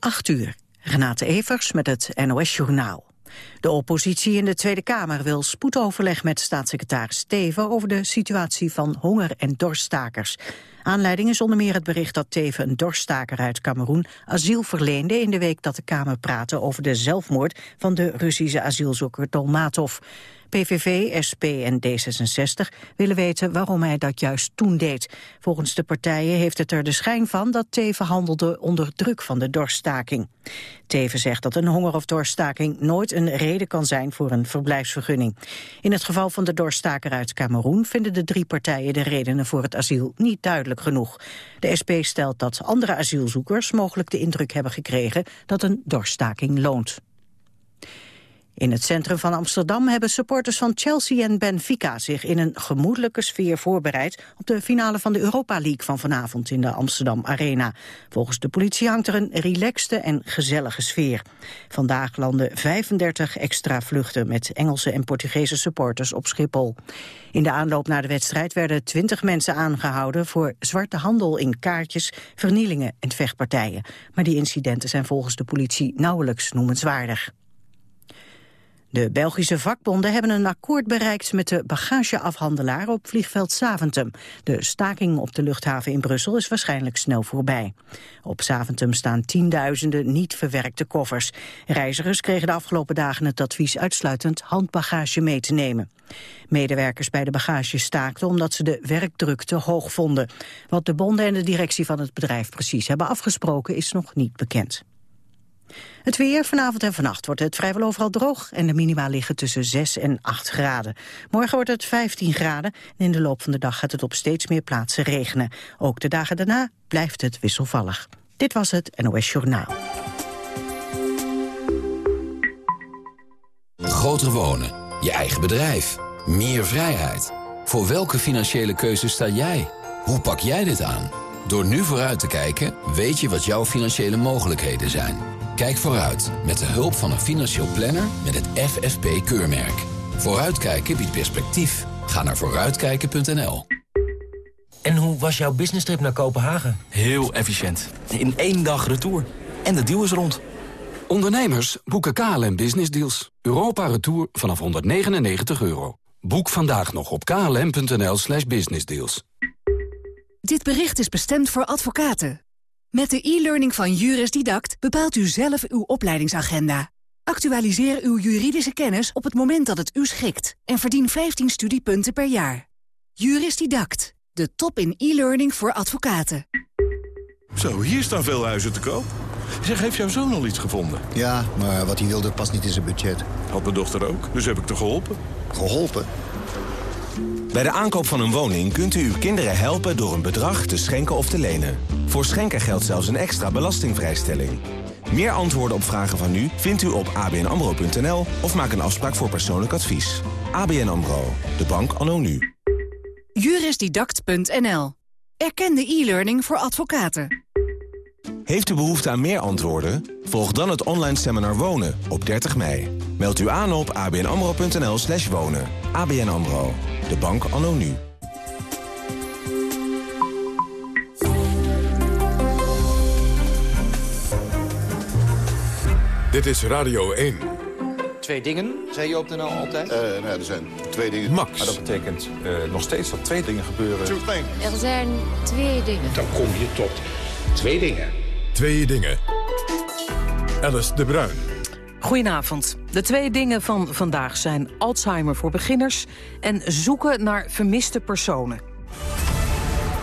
8 uur. Renate Evers met het NOS Journaal. De oppositie in de Tweede Kamer wil spoedoverleg met staatssecretaris Steven over de situatie van honger- en dorststakers. Aanleiding is onder meer het bericht dat Teven een dorststaker uit Cameroen asiel verleende in de week dat de Kamer praatte over de zelfmoord van de Russische asielzoeker Dolmatov. PVV, SP en D66 willen weten waarom hij dat juist toen deed. Volgens de partijen heeft het er de schijn van dat Teven handelde onder druk van de dorststaking. Teven zegt dat een honger- of dorststaking nooit een reden kan zijn voor een verblijfsvergunning. In het geval van de dorststaker uit Cameroen vinden de drie partijen de redenen voor het asiel niet duidelijk genoeg. De SP stelt dat andere asielzoekers mogelijk de indruk hebben gekregen dat een dorststaking loont. In het centrum van Amsterdam hebben supporters van Chelsea en Benfica zich in een gemoedelijke sfeer voorbereid op de finale van de Europa League van vanavond in de Amsterdam Arena. Volgens de politie hangt er een relaxte en gezellige sfeer. Vandaag landen 35 extra vluchten met Engelse en Portugese supporters op Schiphol. In de aanloop naar de wedstrijd werden 20 mensen aangehouden voor zwarte handel in kaartjes, vernielingen en vechtpartijen. Maar die incidenten zijn volgens de politie nauwelijks noemenswaardig. De Belgische vakbonden hebben een akkoord bereikt met de bagageafhandelaar op vliegveld Saventum. De staking op de luchthaven in Brussel is waarschijnlijk snel voorbij. Op Saventum staan tienduizenden niet verwerkte koffers. Reizigers kregen de afgelopen dagen het advies uitsluitend handbagage mee te nemen. Medewerkers bij de bagage staakten omdat ze de werkdruk te hoog vonden. Wat de bonden en de directie van het bedrijf precies hebben afgesproken is nog niet bekend. Het weer vanavond en vannacht wordt het vrijwel overal droog... en de minima liggen tussen 6 en 8 graden. Morgen wordt het 15 graden en in de loop van de dag gaat het op steeds meer plaatsen regenen. Ook de dagen daarna blijft het wisselvallig. Dit was het NOS Journaal. Groter wonen, je eigen bedrijf, meer vrijheid. Voor welke financiële keuze sta jij? Hoe pak jij dit aan? Door nu vooruit te kijken, weet je wat jouw financiële mogelijkheden zijn. Kijk vooruit met de hulp van een financieel planner met het FFP-keurmerk. Vooruitkijken biedt perspectief. Ga naar vooruitkijken.nl. En hoe was jouw business trip naar Kopenhagen? Heel efficiënt. In één dag retour. En de deal is rond. Ondernemers boeken KLM Business Deals. Europa Retour vanaf 199 euro. Boek vandaag nog op klm.nl slash businessdeals. Dit bericht is bestemd voor advocaten. Met de e-learning van Juris Didact bepaalt u zelf uw opleidingsagenda. Actualiseer uw juridische kennis op het moment dat het u schikt... en verdien 15 studiepunten per jaar. Juris Didact, de top in e-learning voor advocaten. Zo, hier staan veel huizen te koop. Zeg, heeft jouw zoon al iets gevonden? Ja, maar wat hij wilde past niet in zijn budget. Had mijn dochter ook, dus heb ik te geholpen. Geholpen? Bij de aankoop van een woning kunt u uw kinderen helpen door een bedrag te schenken of te lenen. Voor schenken geldt zelfs een extra belastingvrijstelling. Meer antwoorden op vragen van u vindt u op abnamro.nl of maak een afspraak voor persoonlijk advies. ABN AMRO, de bank anno nu. Jurisdidact.nl. Erkende e-learning voor advocaten. Heeft u behoefte aan meer antwoorden? Volg dan het online seminar Wonen op 30 mei. Meld u aan op abnamro.nl slash wonen. ABN AMRO, de bank anno nu. Dit is Radio 1. Twee dingen, zei je op de NL altijd? Uh, nou, er zijn twee dingen. Max. Maar dat betekent uh, nog steeds dat twee dingen gebeuren. Er zijn twee dingen. Dan kom je tot twee dingen. Twee dingen. Alice de Bruin. Goedenavond. De twee dingen van vandaag zijn Alzheimer voor beginners... en zoeken naar vermiste personen.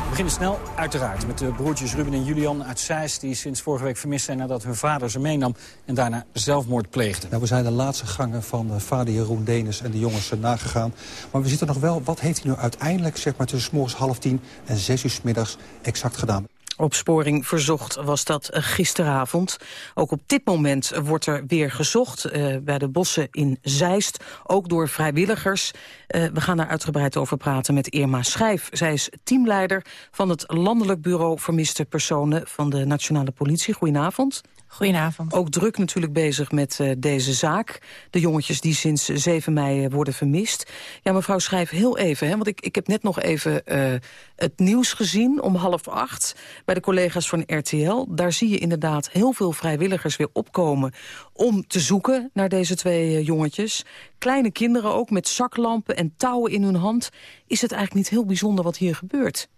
We beginnen snel, uiteraard, met de broertjes Ruben en Julian uit Zeist... die sinds vorige week vermist zijn nadat hun vader ze meenam... en daarna zelfmoord pleegde. Nou, we zijn de laatste gangen van uh, vader Jeroen Denis en de jongens uh, nagegaan. Maar we zitten nog wel, wat heeft hij nu uiteindelijk... zeg maar tussen s morgens half tien en zes uur s middags exact gedaan? Opsporing verzocht was dat gisteravond. Ook op dit moment wordt er weer gezocht uh, bij de bossen in Zeist. Ook door vrijwilligers. Uh, we gaan daar uitgebreid over praten met Irma Schijf. Zij is teamleider van het Landelijk Bureau Vermiste Personen van de Nationale Politie. Goedenavond. Goedenavond. Ook druk natuurlijk bezig met uh, deze zaak. De jongetjes die sinds 7 mei worden vermist. Ja, mevrouw Schrijf, heel even, hè, want ik, ik heb net nog even uh, het nieuws gezien om half acht bij de collega's van RTL. Daar zie je inderdaad heel veel vrijwilligers weer opkomen om te zoeken naar deze twee eh, jongetjes. Kleine kinderen ook met zaklampen en touwen in hun hand. Is het eigenlijk niet heel bijzonder wat hier gebeurt?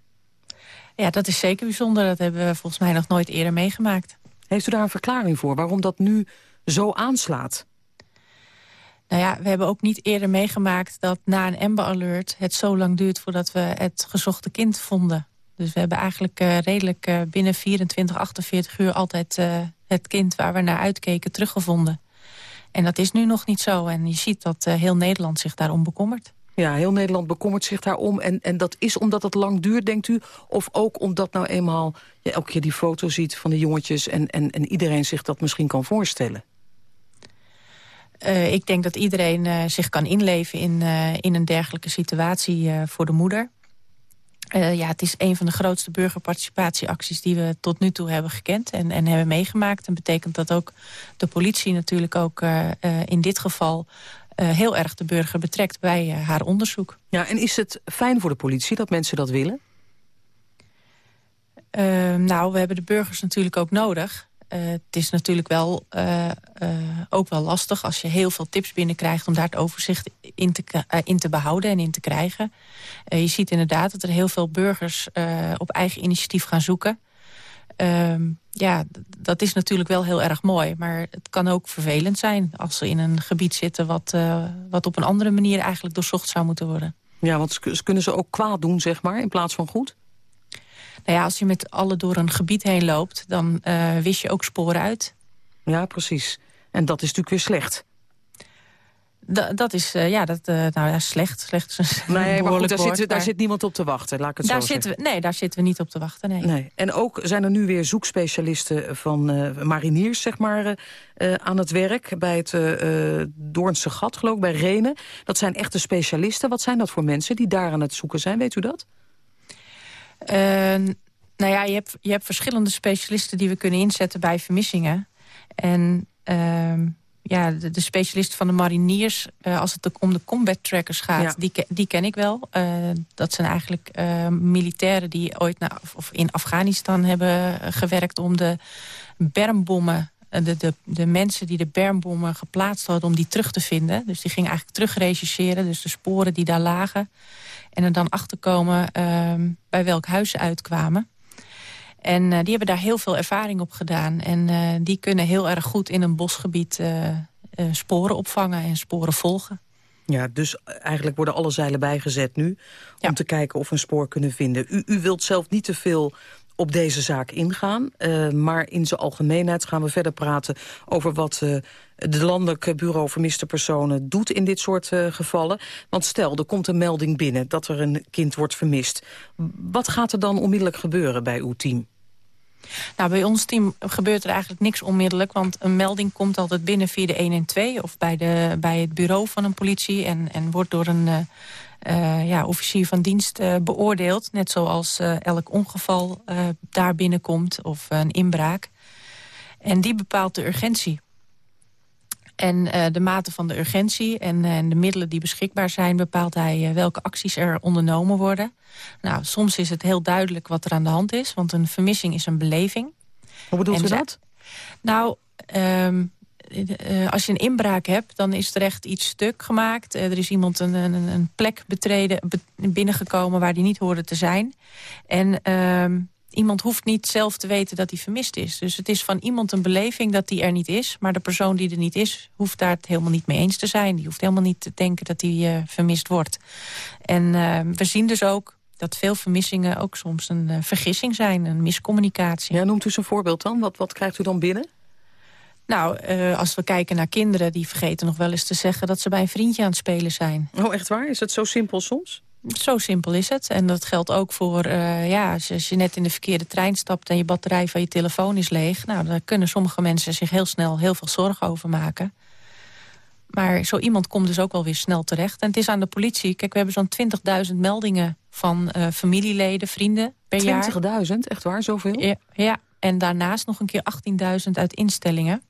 Ja, dat is zeker bijzonder. Dat hebben we volgens mij nog nooit eerder meegemaakt. Heeft u daar een verklaring voor waarom dat nu zo aanslaat? Nou ja, we hebben ook niet eerder meegemaakt dat na een Amber Alert... het zo lang duurt voordat we het gezochte kind vonden. Dus we hebben eigenlijk uh, redelijk uh, binnen 24, 48 uur... altijd uh, het kind waar we naar uitkeken teruggevonden. En dat is nu nog niet zo. En je ziet dat heel Nederland zich daarom bekommert. Ja, heel Nederland bekommert zich daarom. En, en dat is omdat het lang duurt, denkt u? Of ook omdat nou eenmaal elke keer die foto ziet van de jongetjes... en, en, en iedereen zich dat misschien kan voorstellen? Uh, ik denk dat iedereen uh, zich kan inleven in, uh, in een dergelijke situatie voor de moeder. ja, het is een van de grootste burgerparticipatieacties die we tot nu toe hebben gekend en, en hebben meegemaakt. En betekent dat ook de politie natuurlijk ook in dit geval heel erg de burger betrekt bij haar onderzoek. Ja, en is het fijn voor de politie dat mensen dat willen? nou, we hebben de burgers natuurlijk ook nodig. Uh, het is natuurlijk wel uh, ook wel lastig als je heel veel tips binnenkrijgt... om daar het overzicht in te, in te behouden en in te krijgen. je ziet inderdaad dat er heel veel burgers op eigen initiatief gaan zoeken. Ehm, ja, dat is natuurlijk wel heel erg mooi. Maar het kan ook vervelend zijn als ze in een gebied zitten... wat, wat op een andere manier eigenlijk doorzocht zou moeten worden. Ja, want kunnen ze ook kwaad doen, zeg maar, in plaats van goed? Nou ja, als je met alle door een gebied heen loopt, dan uh, wist je ook sporen uit. Ja, precies. En dat is natuurlijk weer slecht. Da dat is, uh, ja, dat, uh, nou ja, slecht. slecht is een nee, maar goed, daar, woord, zit, daar zit niemand op te wachten, laat ik het daar zo zitten zeggen. We, nee, daar zitten we niet op te wachten, nee. nee. En ook zijn er nu weer zoekspecialisten van uh, mariniers, zeg maar, aan het werk... bij het Doornse Gat, geloof ik, bij Renen. Dat zijn echte specialisten. Wat zijn dat voor mensen die daar aan het zoeken zijn, weet u dat? Uh, nou ja, je hebt, je hebt verschillende specialisten die we kunnen inzetten bij vermissingen. En uh, ja, de, de specialist van de mariniers, uh, als het om de combat trackers gaat, ja. die, die ken ik wel. Uh, dat zijn eigenlijk militairen die ooit naar, of in Afghanistan hebben gewerkt om de bermbommen de, de, de mensen die de bermbommen geplaatst hadden... om die terug te vinden. Dus die gingen eigenlijk terug Dus de sporen die daar lagen. En er dan achterkomen uh, bij welk huis ze uitkwamen. En uh, die hebben daar heel veel ervaring op gedaan. En uh, die kunnen heel erg goed in een bosgebied uh, sporen opvangen en sporen volgen. Ja, dus eigenlijk worden alle zeilen bijgezet nu... om te kijken of we een spoor kunnen vinden. U, u wilt zelf niet te veel op deze zaak ingaan. Uh, maar in zijn algemeenheid gaan we verder praten over wat uh, de Landelijk Bureau Vermiste Personen doet in dit soort uh, gevallen. Want stel, er komt een melding binnen dat er een kind wordt vermist. Wat gaat er dan onmiddellijk gebeuren bij uw team? Nou, bij ons team gebeurt er eigenlijk niks onmiddellijk... want een melding komt altijd binnen via de 112... of bij, de, bij het bureau van een politie... en, en wordt door een, uh, ja, officier van dienst uh, beoordeeld. Net zoals uh, elk ongeval daar binnenkomt of een inbraak. En die bepaalt de urgentie. En de mate van de urgentie en, en, de middelen die beschikbaar zijn... bepaalt hij welke acties er ondernomen worden. Nou, soms is het heel duidelijk wat er aan de hand is. Want een vermissing is een beleving. Hoe bedoelt u dat? Nou, um, uh, als je een inbraak hebt, dan is er echt iets stuk gemaakt. Uh, er is iemand een, een, een plek betreden, be, binnengekomen waar die niet hoorde te zijn. En uh, iemand hoeft niet zelf te weten dat hij vermist is. Dus het is van iemand een beleving dat die er niet is. Maar de persoon die er niet is, hoeft daar het helemaal niet mee eens te zijn. Die hoeft helemaal niet te denken dat hij uh, vermist wordt. En ehm, we zien dus ook dat veel vermissingen ook soms een vergissing zijn, een miscommunicatie. Ja, noemt u eens een voorbeeld dan? Wat, wat krijgt u dan binnen? Nou, uh, als we kijken naar kinderen... die vergeten nog wel eens te zeggen dat ze bij een vriendje aan het spelen zijn. Oh, echt waar? Is het zo simpel soms? Zo simpel is het. En dat geldt ook voor, uh, ja, als je, als je, net in de verkeerde trein stapt... en je batterij van je telefoon is leeg... nou, daar kunnen sommige mensen zich heel snel heel veel zorgen over maken. Maar zo iemand komt dus ook wel weer snel terecht. En het is aan de politie. Kijk, we hebben zo'n 20.000 meldingen van uh, familieleden, vrienden per 20 jaar. 20.000? Echt waar, zoveel? Ja, ja, en daarnaast nog een keer 18.000 uit instellingen.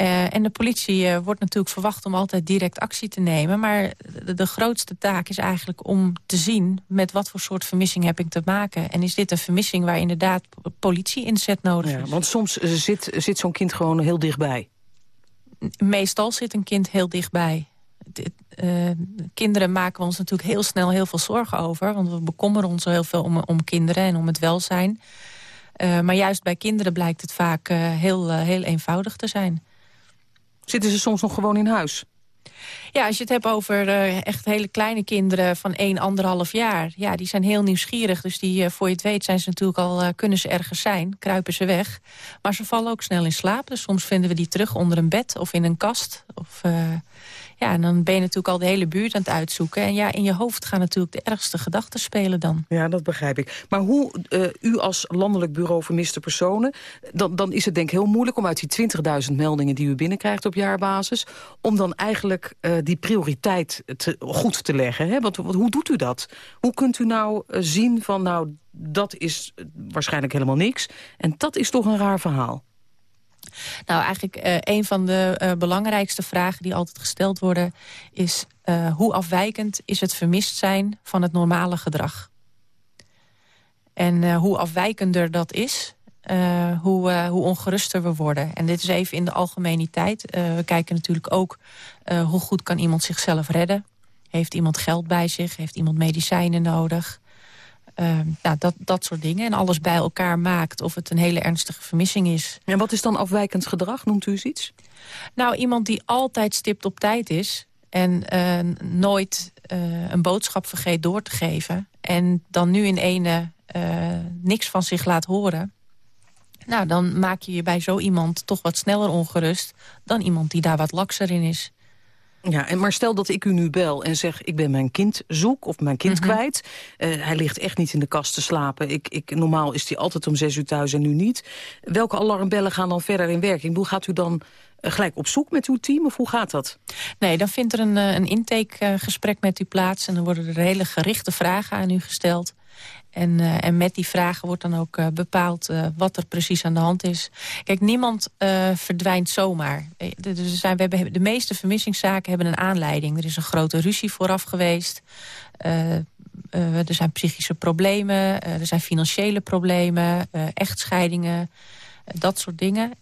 Uh, en de politie uh, wordt natuurlijk verwacht om altijd direct actie te nemen. Maar de, de, grootste taak is eigenlijk om te zien... met wat voor soort vermissing heb ik te maken. En is dit een vermissing waar inderdaad politie inzet nodig ja, is? Want soms zit, zit zo'n kind gewoon heel dichtbij. Meestal zit een kind heel dichtbij. Uh, kinderen maken we ons natuurlijk heel snel heel veel zorgen over. Want we bekommeren ons heel veel om, om kinderen en om het welzijn. Maar juist bij kinderen blijkt het vaak heel, heel eenvoudig te zijn. Zitten ze soms nog gewoon in huis? Ja, als je het hebt over uh, echt hele kleine kinderen van 1, anderhalf jaar. Ja, die zijn heel nieuwsgierig. Dus die, uh, voor je het weet zijn ze natuurlijk al, uh, kunnen ze ergens zijn. Kruipen ze weg. Maar ze vallen ook snel in slaap. Dus soms vinden we die terug onder een bed of in een kast. Of, ja, en dan ben je natuurlijk al de hele buurt aan het uitzoeken. En ja, in je hoofd gaan natuurlijk de ergste gedachten spelen dan. Ja, dat begrijp ik. Maar hoe uh, u als landelijk bureau vermiste personen... Dan, dan is het denk ik heel moeilijk om uit die 20.000 meldingen... die u binnenkrijgt op jaarbasis... om dan eigenlijk uh, die prioriteit te, goed te leggen. Hè? Want, wat, hoe doet u dat? Hoe kunt u nou uh, zien van... nou, dat is waarschijnlijk helemaal niks... en dat is toch een raar verhaal? Nou, eigenlijk uh, een van de uh, belangrijkste vragen die altijd gesteld worden... is uh, hoe afwijkend is het vermist zijn van het normale gedrag? En hoe afwijkender dat is, hoe, hoe ongeruster we worden. En dit is even in de algemeniteit. we kijken natuurlijk ook hoe goed kan iemand zichzelf redden. Heeft iemand geld bij zich? Heeft iemand medicijnen nodig? Uh, nou, dat, dat soort dingen. En alles bij elkaar maakt of het een hele ernstige vermissing is. En wat is dan afwijkend gedrag? Noemt u eens iets? Nou, iemand die altijd stipt op tijd is... en uh, nooit uh, een boodschap vergeet door te geven... en dan nu in ene uh, niks van zich laat horen... nou, dan maak je je bij zo iemand toch wat sneller ongerust... dan iemand die daar wat lakser in is. Ja, en maar stel dat ik u nu bel en zeg... ik ben mijn kind zoek of mijn kind mm -hmm. kwijt. Uh, hij ligt echt niet in de kast te slapen. Ik, ik, normaal is hij altijd om zes uur thuis en nu niet. Welke alarmbellen gaan dan verder in werking? Hoe gaat u dan uh, gelijk op zoek met uw team of hoe gaat dat? Nee, dan vindt er een, een intakegesprek met u plaats... en dan worden er hele gerichte vragen aan u gesteld. En, uh, en met die vragen wordt dan ook uh, bepaald uh, wat er precies aan de hand is. Kijk, niemand verdwijnt zomaar. Er zijn, we hebben, de meeste vermissingszaken hebben een aanleiding. Er is een grote ruzie vooraf geweest. er zijn psychische problemen. er zijn financiële problemen. echtscheidingen. dat soort dingen.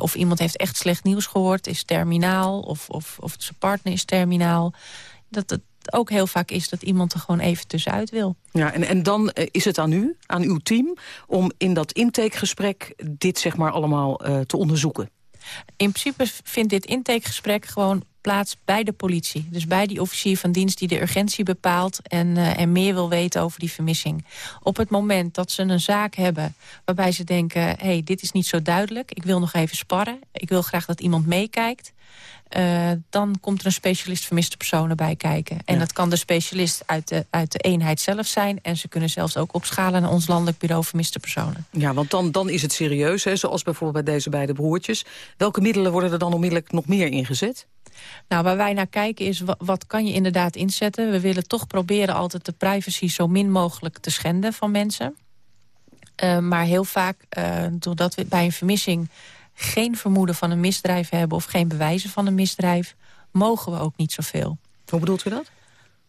of iemand heeft echt slecht nieuws gehoord. Is terminaal. Of, of, of zijn partner is terminaal. Dat, dat, ook heel vaak is dat iemand er gewoon even tussenuit wil. Ja, en, en dan is het aan u, aan uw team... om in dat intakegesprek dit zeg maar allemaal uh, te onderzoeken? In principe vindt dit intakegesprek gewoon plaats bij de politie. Dus bij die officier van dienst die de urgentie bepaalt... en, uh, en meer wil weten over die vermissing. Op het moment dat ze een zaak hebben waarbij ze denken... hé, hey, dit is niet zo duidelijk, ik wil nog even sparren... ik wil graag dat iemand meekijkt... Uh, dan komt er een specialist vermiste personen bij kijken. En ja. dat kan de specialist uit de, uit de eenheid zelf zijn. En ze kunnen zelfs ook opschalen naar ons landelijk bureau vermiste personen. Ja, want dan, dan is het serieus, hè, zoals bijvoorbeeld bij deze beide broertjes. Welke middelen worden er dan onmiddellijk nog meer ingezet? Nou, waar wij naar kijken is, wat, kan je inderdaad inzetten? We willen toch proberen altijd de privacy zo min mogelijk te schenden van mensen. Uh, maar heel vaak, uh, doordat we bij een vermissing geen vermoeden van een misdrijf hebben... of geen bewijzen van een misdrijf, mogen we ook niet zoveel. Hoe bedoelt u dat?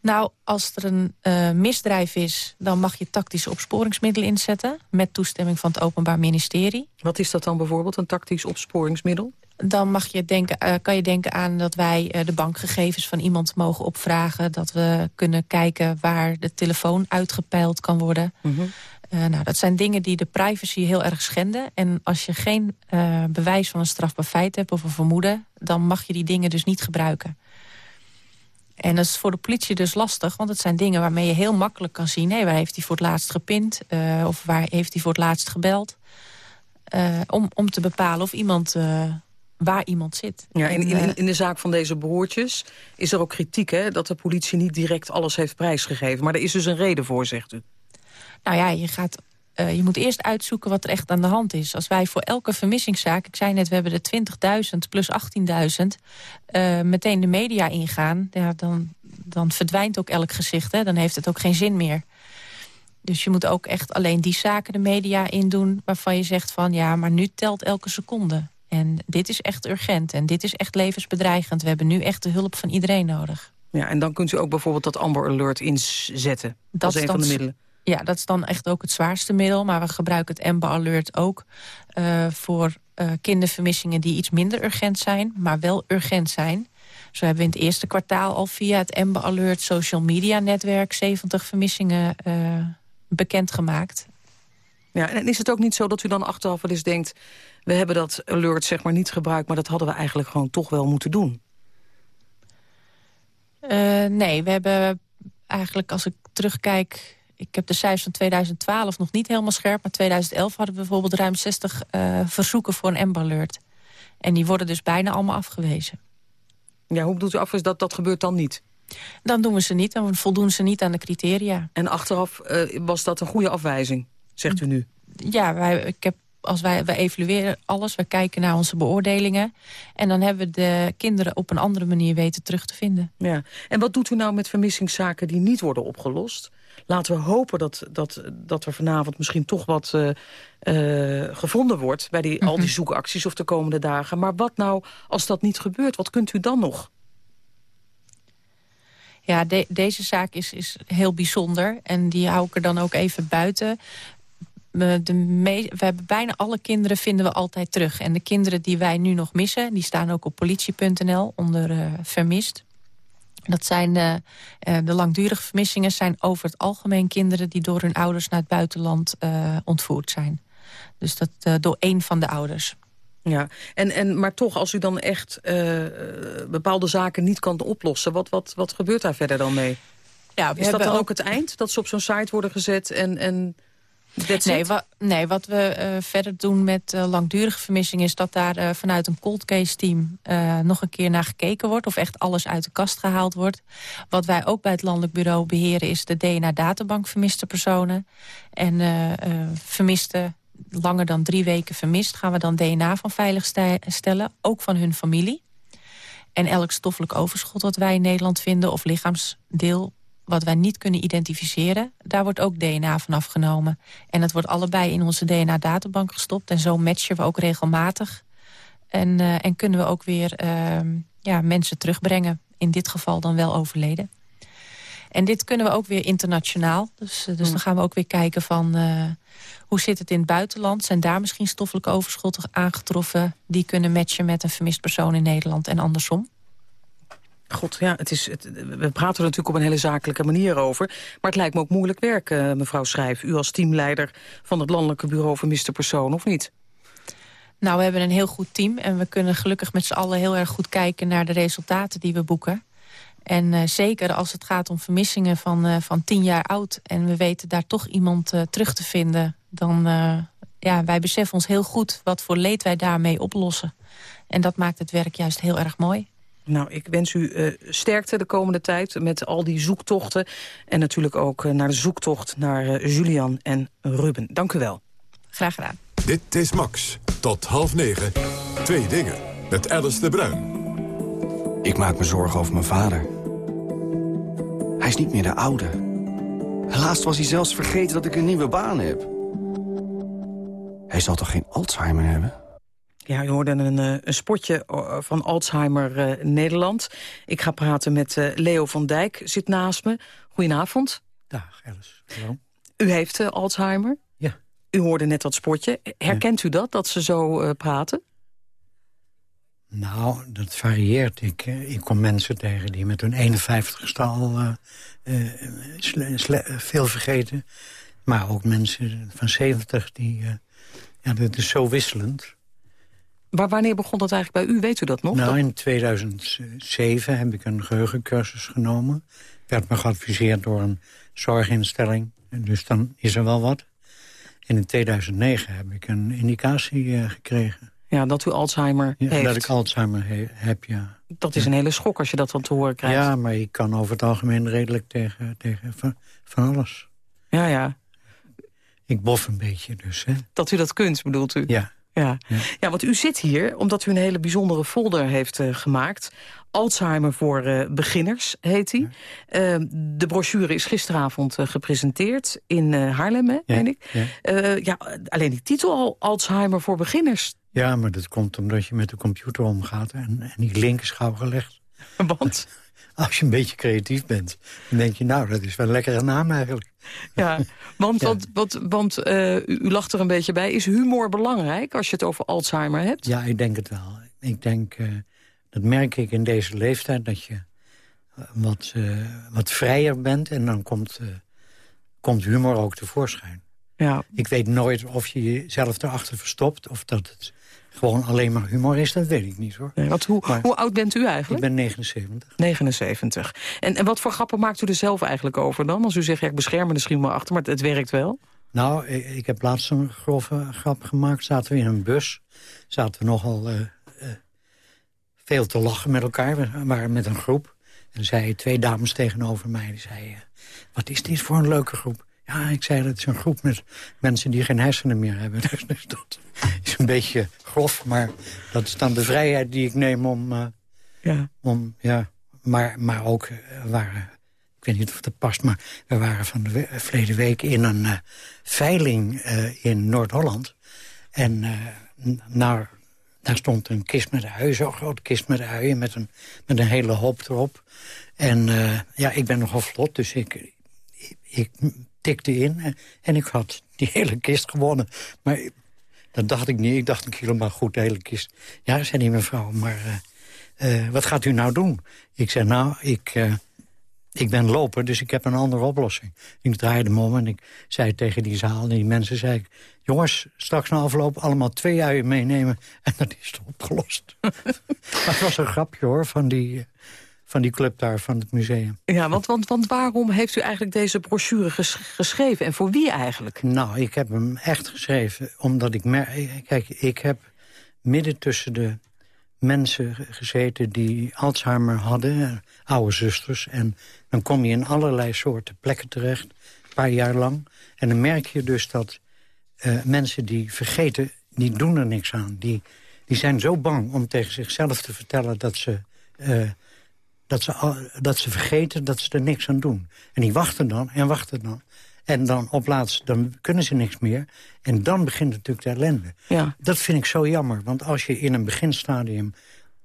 Nou, als er een uh, misdrijf is, dan mag je tactische opsporingsmiddelen inzetten... met toestemming van het Openbaar Ministerie. Wat is dat dan bijvoorbeeld, een tactisch opsporingsmiddel? Dan mag je denken, uh, kan je denken aan dat wij uh, de bankgegevens van iemand mogen opvragen. Dat we kunnen kijken waar de telefoon uitgepeild kan worden. Mm -hmm. Uh, nou, dat zijn dingen die de privacy heel erg schenden. En als je geen uh, bewijs van een strafbaar feit hebt of een vermoeden... dan mag je die dingen dus niet gebruiken. En dat is voor de politie dus lastig, want het zijn dingen waarmee je heel makkelijk kan zien... hé, waar heeft hij voor het laatst gepind uh, of waar heeft hij voor het laatst gebeld... om, om te bepalen of iemand waar iemand zit. Ja, in, in, in, de zaak van deze broertjes is er ook kritiek... Hè, dat de politie niet direct alles heeft prijsgegeven. Maar er is dus een reden voor, zegt u. Nou ja, je, gaat, uh, je moet eerst uitzoeken wat er echt aan de hand is. Als wij voor elke vermissingszaak, ik zei net, we hebben de 20.000 plus 18.000... Uh, meteen de media ingaan, ja, dan, dan verdwijnt ook elk gezicht. Hè? Dan heeft het ook geen zin meer. Dus je moet ook echt alleen die zaken de media indoen... waarvan je zegt van ja, maar nu telt elke seconde. En dit is echt urgent en dit is echt levensbedreigend. We hebben nu echt de hulp van iedereen nodig. Ja, en dan kunt u ook bijvoorbeeld dat Amber Alert inzetten. Dat als een van de middelen. Ja, dat is dan echt ook het zwaarste middel. Maar we gebruiken het Amber Alert ook uh, voor uh, kindervermissingen... die iets minder urgent zijn, maar wel urgent zijn. Zo hebben we in het eerste kwartaal al via het Amber Alert social media netwerk... 70 vermissingen uh, bekendgemaakt. Ja, en is het ook niet zo dat u dan achteraf wel eens denkt... we hebben dat alert zeg maar niet gebruikt... maar dat hadden we eigenlijk gewoon toch wel moeten doen? Uh, nee, we hebben eigenlijk als ik terugkijk... ik heb de cijfers van 2012 nog niet helemaal scherp... maar 2011 hadden we bijvoorbeeld ruim 60 uh, verzoeken voor een Amber Alert. En die worden dus bijna allemaal afgewezen. Ja, hoe bedoelt u af dat dat gebeurt dan niet? Dan doen we ze niet, dan voldoen ze niet aan de criteria. En achteraf uh, was dat een goede afwijzing, zegt u nu? Ja, wij, ik heb als wij, wij evalueren alles, we kijken naar onze beoordelingen. En dan hebben we de kinderen op een andere manier weten terug te vinden. Ja. En wat doet u nou met vermissingszaken die niet worden opgelost? Laten we hopen dat, dat, dat er vanavond misschien toch wat uh, uh, gevonden wordt... bij die, mm -hmm. al die mhm. zoekacties of de komende dagen. Maar wat nou als dat niet gebeurt? Wat kunt u dan nog? Ja, de, deze zaak is, is heel bijzonder. En die hou ik er dan ook even buiten de we hebben bijna alle kinderen vinden we altijd terug. En de kinderen die wij nu nog missen, die staan ook op politie.nl onder uh, vermist. Dat zijn uh, de langdurige vermissingen zijn over het algemeen kinderen... die door hun ouders naar het buitenland uh, ontvoerd zijn. Dus dat door één van de ouders. Ja, en, en, maar toch, als u dan echt bepaalde zaken niet kan oplossen... Wat, wat, wat gebeurt daar verder dan mee? Ja, Is dat dan ook het eind? Dat ze op zo'n site worden gezet en... en nee, wa nee, wat we uh, verder doen met uh, langdurige vermissing... is dat daar uh, vanuit een cold case team nog een keer naar gekeken wordt... of echt alles uit de kast gehaald wordt. Wat wij ook bij het Landelijk Bureau beheren... is de DNA-databank vermiste personen. En vermiste langer dan drie weken vermist... gaan we dan DNA van veilig stellen, ook van hun familie. En elk stoffelijk overschot wat wij in Nederland vinden... of lichaamsdeel wat wij niet kunnen identificeren, daar wordt ook DNA van afgenomen. En dat wordt allebei in onze DNA-databank gestopt. En zo matchen we ook regelmatig. En, uh, en kunnen we ook weer uh, ja, mensen terugbrengen. In dit geval dan wel overleden. En dit kunnen we ook weer internationaal. Dus, uh, dus dan gaan we ook weer kijken van... Uh, hoe zit het in het buitenland? Zijn daar misschien stoffelijke overschotten aangetroffen... die kunnen matchen met een vermist persoon in Nederland en andersom? God, ja, het is, het, we praten er natuurlijk op een hele zakelijke manier over. Maar het lijkt me ook moeilijk werk, uh, mevrouw Schrijf. U als teamleider van het Landelijke Bureau Vermiste Persoon, of niet? Nou, we hebben een heel goed team. En we kunnen gelukkig met z'n allen heel erg goed kijken naar de resultaten die we boeken. En uh, zeker als het gaat om vermissingen van, uh, van tien jaar oud... en we weten daar toch iemand terug te vinden... dan, ja, wij beseffen ons heel goed wat voor leed wij daarmee oplossen. En dat maakt het werk juist heel erg mooi. Nou, ik wens u uh, sterkte de komende tijd met al die zoektochten. En natuurlijk ook uh, naar de zoektocht naar uh, Julian en Ruben. Dank u wel. Graag gedaan. Dit is Max. Tot half negen. Twee dingen. Met Alice de Bruin. Ik maak me zorgen over mijn vader. Hij is niet meer de oude. Helaas was hij zelfs vergeten dat ik een nieuwe baan heb. Hij zal toch geen Alzheimer hebben? Ja, je hoorde een, eh, een spotje eh, van Alzheimer uh, Nederland. Ik ga praten met Leo van Dijk, zit naast me. Goedenavond. Dag, Alice. Hallo. U heeft Alzheimer? Ja. U hoorde net dat spotje. Herkent u dat, dat ze zo praten? Nou, dat varieert. Ik, ik kom mensen tegen die met hun 51ste al veel vergeten. Maar ook mensen van 70 die... ja, dat is zo wisselend. Maar wanneer begon dat eigenlijk bij u? Weet u dat nog? Nou, in 2007 heb ik een geheugencursus genomen. Werd me geadviseerd door een zorginstelling. Dus dan is er wel wat. En in 2009 heb ik een indicatie uh, gekregen. Ja, dat u Alzheimer ja, heeft. Dat ik Alzheimer he heb, ja. Dat is een hele schok als je dat dan te horen krijgt. Ja, maar ik kan over het algemeen redelijk tegen, tegen van, van alles. Ja, ja. Ik bof een beetje dus, hè. Dat u dat kunt, bedoelt u? Ja. Ja. ja. want u zit hier omdat u een hele bijzondere folder heeft uh, gemaakt. Alzheimer voor uh, beginners heet die. Ja. Uh, de brochure is gisteravond uh, gepresenteerd in Haarlem, hè, ja. ik. Ja. ja. alleen die titel al, Alzheimer voor beginners. Ja, maar dat komt omdat je met de computer omgaat en, en die link is gauw gelegd. Want? Als je een beetje creatief bent, dan denk je, nou, dat is wel een lekkere naam eigenlijk. Ja, want, want, want, want uh, u, lacht er een beetje bij. Is humor belangrijk als je het over Alzheimer hebt? Ja, ik denk het wel. Ik denk, uh, dat merk ik in deze leeftijd, dat je uh, wat, wat vrijer bent... en dan komt, komt humor ook tevoorschijn. Ja. Ik weet nooit of je jezelf erachter verstopt... of dat het gewoon alleen maar humor is, dat weet ik niet hoor. Nee, wat, hoe, maar, hoe oud bent u eigenlijk? Ik ben 79. 79. En, en wat voor grappen maakt u er zelf eigenlijk over dan? Als u zegt, ja, ik bescherm me misschien maar achter, maar het, het werkt wel. Nou, ik, ik, heb laatst een grove grap gemaakt. Zaten we in een bus. Zaten we nogal uh, uh, veel te lachen met elkaar. We waren met een groep. En er zeiden twee dames tegenover mij. Die zeiden, uh, wat is dit voor een leuke groep? Ja, ik zei, dat is een groep met mensen die geen hersenen meer hebben. Dus, dus dat een beetje grof, maar dat is dan de vrijheid die ik neem om... Uh, ja. om ja, maar, maar ook uh, waren... Ik weet niet of dat past, maar we waren van de we verleden week in een uh, veiling in Noord-Holland. En naar, daar stond een kist met uien, zo'n grote kist met uien... met een, met een hele hoop erop. En ja, ik ben nogal vlot, dus ik, ik tikte in en ik had die hele kist gewonnen. Maar dat dacht ik niet. Ik dacht, ik helemaal goed, de hele kist. Ja, zei die mevrouw, maar uh, uh, wat gaat u nou doen? Ik zei, nou, ik, uh, ik ben loper, dus ik heb een andere oplossing. Ik draaide me om en ik zei tegen die zaal en die mensen, zei ik... jongens, straks na afloop allemaal twee uien meenemen en dat is het opgelost. maar het was een grapje, hoor, van die van die club daar, van het museum. Ja, want, want, want waarom heeft u eigenlijk deze brochure ges geschreven? En voor wie eigenlijk? Nou, ik heb hem echt geschreven omdat ik... Kijk, ik heb midden tussen de mensen gezeten die Alzheimer hadden, oude zusters. En dan kom je in allerlei soorten plekken terecht, een paar jaar lang. En dan merk je dus dat uh, mensen die vergeten, die doen er niks aan. Die, die zijn zo bang om tegen zichzelf te vertellen dat ze... Uh, dat ze, dat ze vergeten dat ze er niks aan doen. En die wachten dan en wachten dan. En dan op laatst, dan kunnen ze niks meer. En dan begint natuurlijk de ellende. Ja. Dat vind ik zo jammer. Want als je in een beginstadium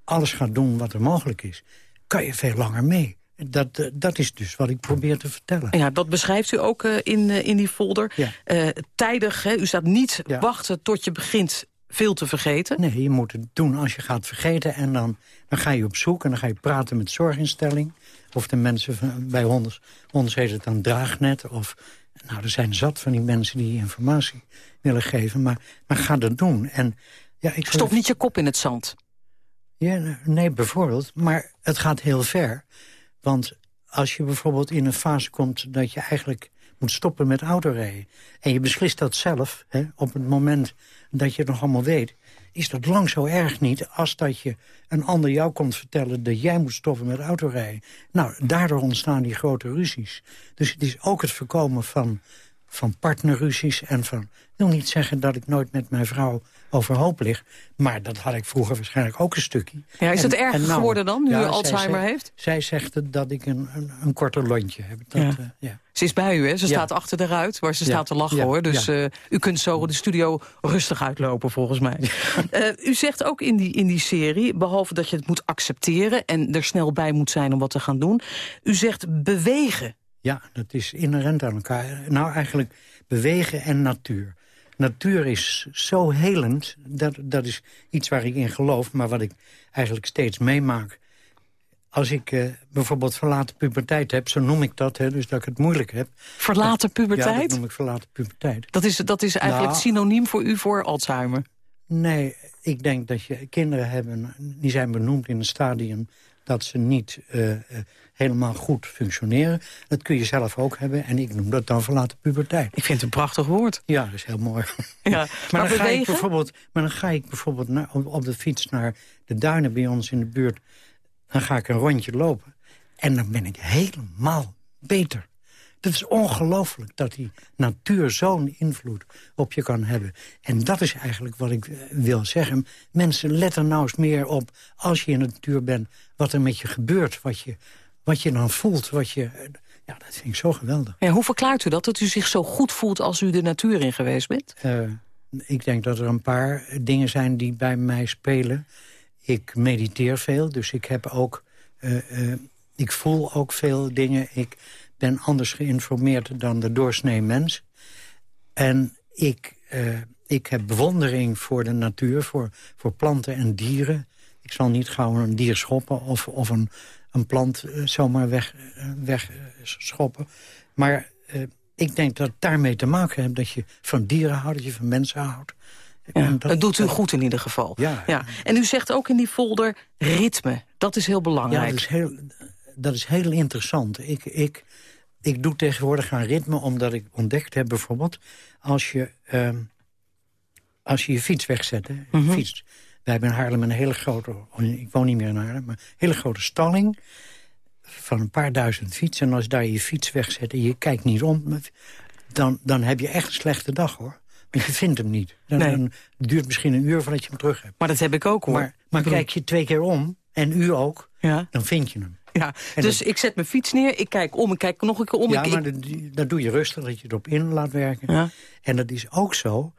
alles gaat doen wat er mogelijk is... kan je veel langer mee. Dat, dat is dus wat ik probeer te vertellen. Ja, dat beschrijft u ook uh, in, uh, in die folder. Ja. Uh, tijdig, hè? u staat niet ja. wachten tot je begint veel te vergeten? Nee, je moet het doen als je gaat vergeten. En dan, dan ga je op zoek en dan ga je praten met zorginstelling. Of de mensen van, bij ons, ons heet het dan draagnet. Of, nou, er zijn zat van die mensen die informatie willen geven. Maar, maar ga dat doen. En, ja, ik Stop niet je kop in het zand. Ja, nee, bijvoorbeeld. Maar het gaat heel ver. Want als je bijvoorbeeld in een fase komt dat je eigenlijk moet stoppen met autorijden... en je beslist dat zelf hè, op het moment dat je het nog allemaal weet... is dat lang zo erg niet als dat je een ander jou komt vertellen... dat jij moet stoppen met autorijden. Nou, daardoor ontstaan die grote ruzies. Dus het is ook het voorkomen van, van partnerruzies en van... Ik wil niet zeggen dat ik nooit met mijn vrouw overhoop lig. Maar dat had ik vroeger waarschijnlijk ook een stukje. Ja, is en, het erger nou, geworden dan, nu ja, u Alzheimer zij, heeft? Zij zegt dat ik een, een, een korter lontje heb. Dat, ja. Uh, ja. Ze is bij u, hè? Ze staat achter de ruit, waar ze staat te lachen, hoor. Dus eh, u kunt zo de studio rustig uitlopen, volgens mij. Eh, u zegt ook in die, in die serie, behalve dat je het moet accepteren... en er snel bij moet zijn om wat te gaan doen... u zegt bewegen. Ja, dat is inherent aan elkaar. Nou, eigenlijk bewegen en natuur. Natuur is zo helend, dat, dat is iets waar ik in geloof... maar wat ik eigenlijk steeds meemaak. Als ik eh, bijvoorbeeld verlaten puberteit heb, zo noem ik dat... Hè, dus dat ik het moeilijk heb. Verlaten Ja, puberteit? dat noem ik verlaten puberteit. Dat is, dat is eigenlijk Nou. synoniem voor u voor Alzheimer. Nee, ik denk dat je kinderen hebben... die zijn benoemd in een stadium dat ze niet eh, eh, helemaal goed functioneren. Dat kun je zelf ook hebben. En ik noem dat dan verlaten puberteit. Ik vind het een prachtig woord. Ja, dat is heel mooi. Ja, Maar, maar dan ga ik bijvoorbeeld, maar dan ga ik bijvoorbeeld naar, op, de fiets naar de duinen bij ons in de buurt. Dan ga ik een rondje lopen. En dan ben ik helemaal beter. Het is ongelooflijk dat die natuur zo'n invloed op je kan hebben. En dat is eigenlijk wat ik eh, wil zeggen. Mensen, let er nou eens meer op, als je in de natuur bent... wat er met je gebeurt, wat je, wat je dan voelt. Wat je, eh, ja, dat vind ik zo geweldig. Ja, hoe verklaart u dat, dat u zich zo goed voelt als u de natuur in geweest bent? Eh, Ik denk dat er een paar dingen zijn die bij mij spelen. Ik mediteer veel, dus ik heb ook... Uh, uh, ik voel ook veel dingen. Ik ben anders geïnformeerd dan de doorsnee mens. En ik, ik heb bewondering voor de natuur, voor, voor planten en dieren. Ik zal niet gauw een dier schoppen of, of een, een plant zomaar weg, weg schoppen. Maar ik denk dat het daarmee te maken heeft dat je van dieren houdt, dat je van mensen houdt. Ja, dat, dat, doet u goed in ieder geval. Ja. ja. En u zegt ook in die folder ritme. Dat is heel belangrijk. Ja, dat is heel, dat is heel interessant. Ik, ik, ik doe tegenwoordig aan ritme omdat ik ontdekt heb bijvoorbeeld... als je uh, als je, je fiets wegzet, hè, mm -hmm. fiets. Wij hebben in Haarlem een hele grote... ik woon niet meer in Haarlem, maar een hele grote stalling van een paar duizend fietsen. En als daar je fiets wegzet en je kijkt niet om... dan, dan heb je echt een slechte dag, hoor. Want je vindt hem niet. Dan, nee. dan het duurt misschien een uur voordat je hem terug hebt. Maar dat heb ik ook, hoor. Maar, maar kijk je twee keer om, en u ook, ja. dan vind je hem. Ja, dus dat... ik zet mijn fiets neer, ik kijk om, ik kijk nog een keer om. Ja, ik, maar dat, dat doe je rustig, dat je erop in laat werken. Ja. En dat is ook zo,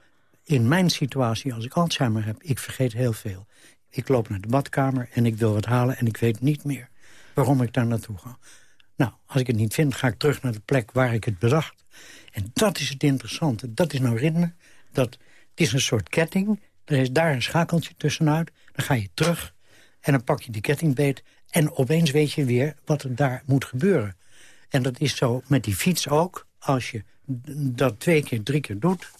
in mijn situatie als ik Alzheimer heb... ik vergeet heel veel. Ik loop naar de badkamer en ik wil wat halen en ik weet niet meer waarom ik daar naartoe ga. Nou, als ik het niet vind, ga ik terug naar de plek waar ik het bedacht. En dat is het interessante. Dat is nou ritme. Dat, het is een soort ketting. Er is daar een schakeltje tussenuit. Dan ga je terug en dan pak je die kettingbeet... en opeens weet je weer wat er daar moet gebeuren. En dat is zo met die fiets ook. Als je dat twee keer, drie keer doet...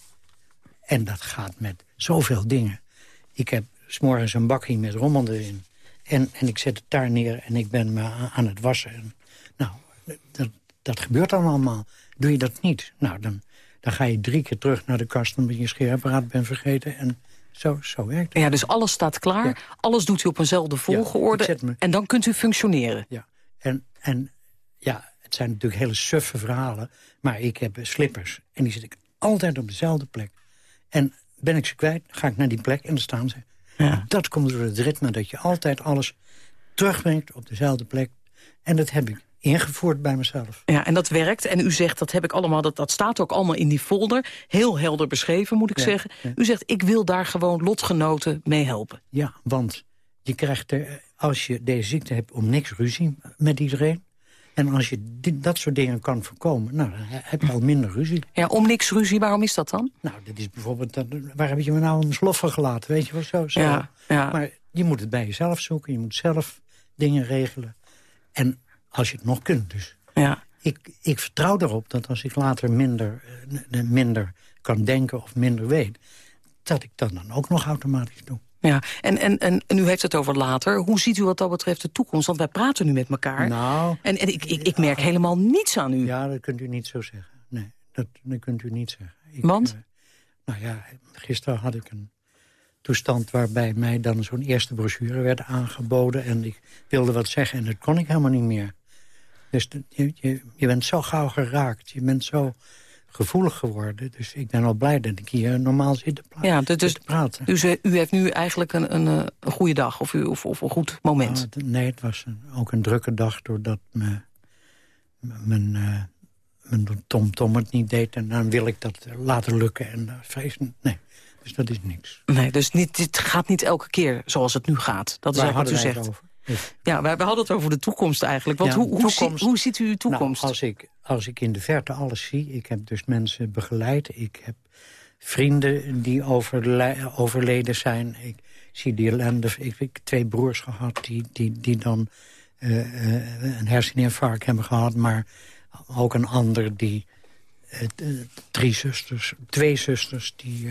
en dat gaat met zoveel dingen. Ik heb s'morgens een bakje met rommel erin... En, en ik zet het daar neer en ik ben me aan het wassen. En, nou, dat, dat gebeurt dan allemaal. Doe je dat niet, nou, dan, dan ga je drie keer terug naar de kast... omdat je een scheerapparaat bent vergeten en zo, zo werkt het. Ja, dus alles staat klaar, ja. alles doet u op eenzelfde volgorde... Ja, en dan kunt u functioneren. Ja, en, en ja, het zijn natuurlijk hele suffe verhalen... maar ik heb slippers en die zet ik altijd op dezelfde plek. En ben ik ze kwijt, ga ik naar die plek en dan staan ze... Ja. Dat komt door het ritme, dat je altijd alles terugbrengt op dezelfde plek. En dat heb ik ingevoerd bij mezelf. Ja, en dat werkt. En u zegt, dat heb ik allemaal, dat, dat staat ook allemaal in die folder. Heel helder beschreven, moet ik ja, zeggen. ja. U zegt, ik wil daar gewoon lotgenoten mee helpen. Ja, want je krijgt er, als je deze ziekte hebt, om niks ruzie met iedereen. En als je dit, dat soort dingen kan voorkomen, nou, dan heb je al minder ruzie. Ja, om niks ruzie, waarom is dat dan? Nou, dat is bijvoorbeeld, waar heb je me nou een sloffen gelaten, weet je wel, zo. zo. Ja, ja. Maar je moet het bij jezelf zoeken, je moet zelf dingen regelen. En als je het nog kunt dus. Ja. Ik, ik vertrouw erop dat als ik later minder, minder kan denken of minder weet... dat ik dat dan ook nog automatisch doe. Ja, en, en, en, en u heeft het over later. Hoe ziet u wat dat betreft de toekomst? Want wij praten nu met elkaar. Nou, en en ik, ik, ik merk helemaal niets aan u. Ja, dat kunt u niet zo zeggen. Nee, dat, dat kunt u niet zeggen. Ik, Want? Uh, nou ja, gisteren had ik een toestand waarbij mij dan zo'n eerste brochure werd aangeboden. En ik wilde wat zeggen en dat kon ik helemaal niet meer. Dus je, je, je bent zo gauw geraakt. Je bent zo gevoelig geworden. Dus ik ben wel blij dat ik hier normaal zit te, ja, dus, te praten. Dus uh, u heeft nu eigenlijk een, een, een goede dag of, u, of, of een goed moment? Nou, het, nee, het was een, ook een drukke dag doordat me, mijn, uh, mijn Tom Tom het niet deed. En dan wil ik dat laten lukken. En uh, vrees, nee, dus dat is niks. Nee, dus niet, dit gaat niet elke keer zoals het nu gaat. Dat is Waar eigenlijk wat u zegt. Over? Ja, we, we hadden het over de toekomst eigenlijk. Want ja, hoe, hoe, toekomst, zie, hoe ziet u uw toekomst? Nou, als, ik, als ik in de verte alles zie... ik heb dus mensen begeleid. Ik heb vrienden die overle overleden zijn. Ik zie die ellende. Ik heb twee broers gehad die, die, die dan uh, uh, een herseninfarct hebben gehad. Maar ook een ander die... Uh, drie zusters, twee zusters die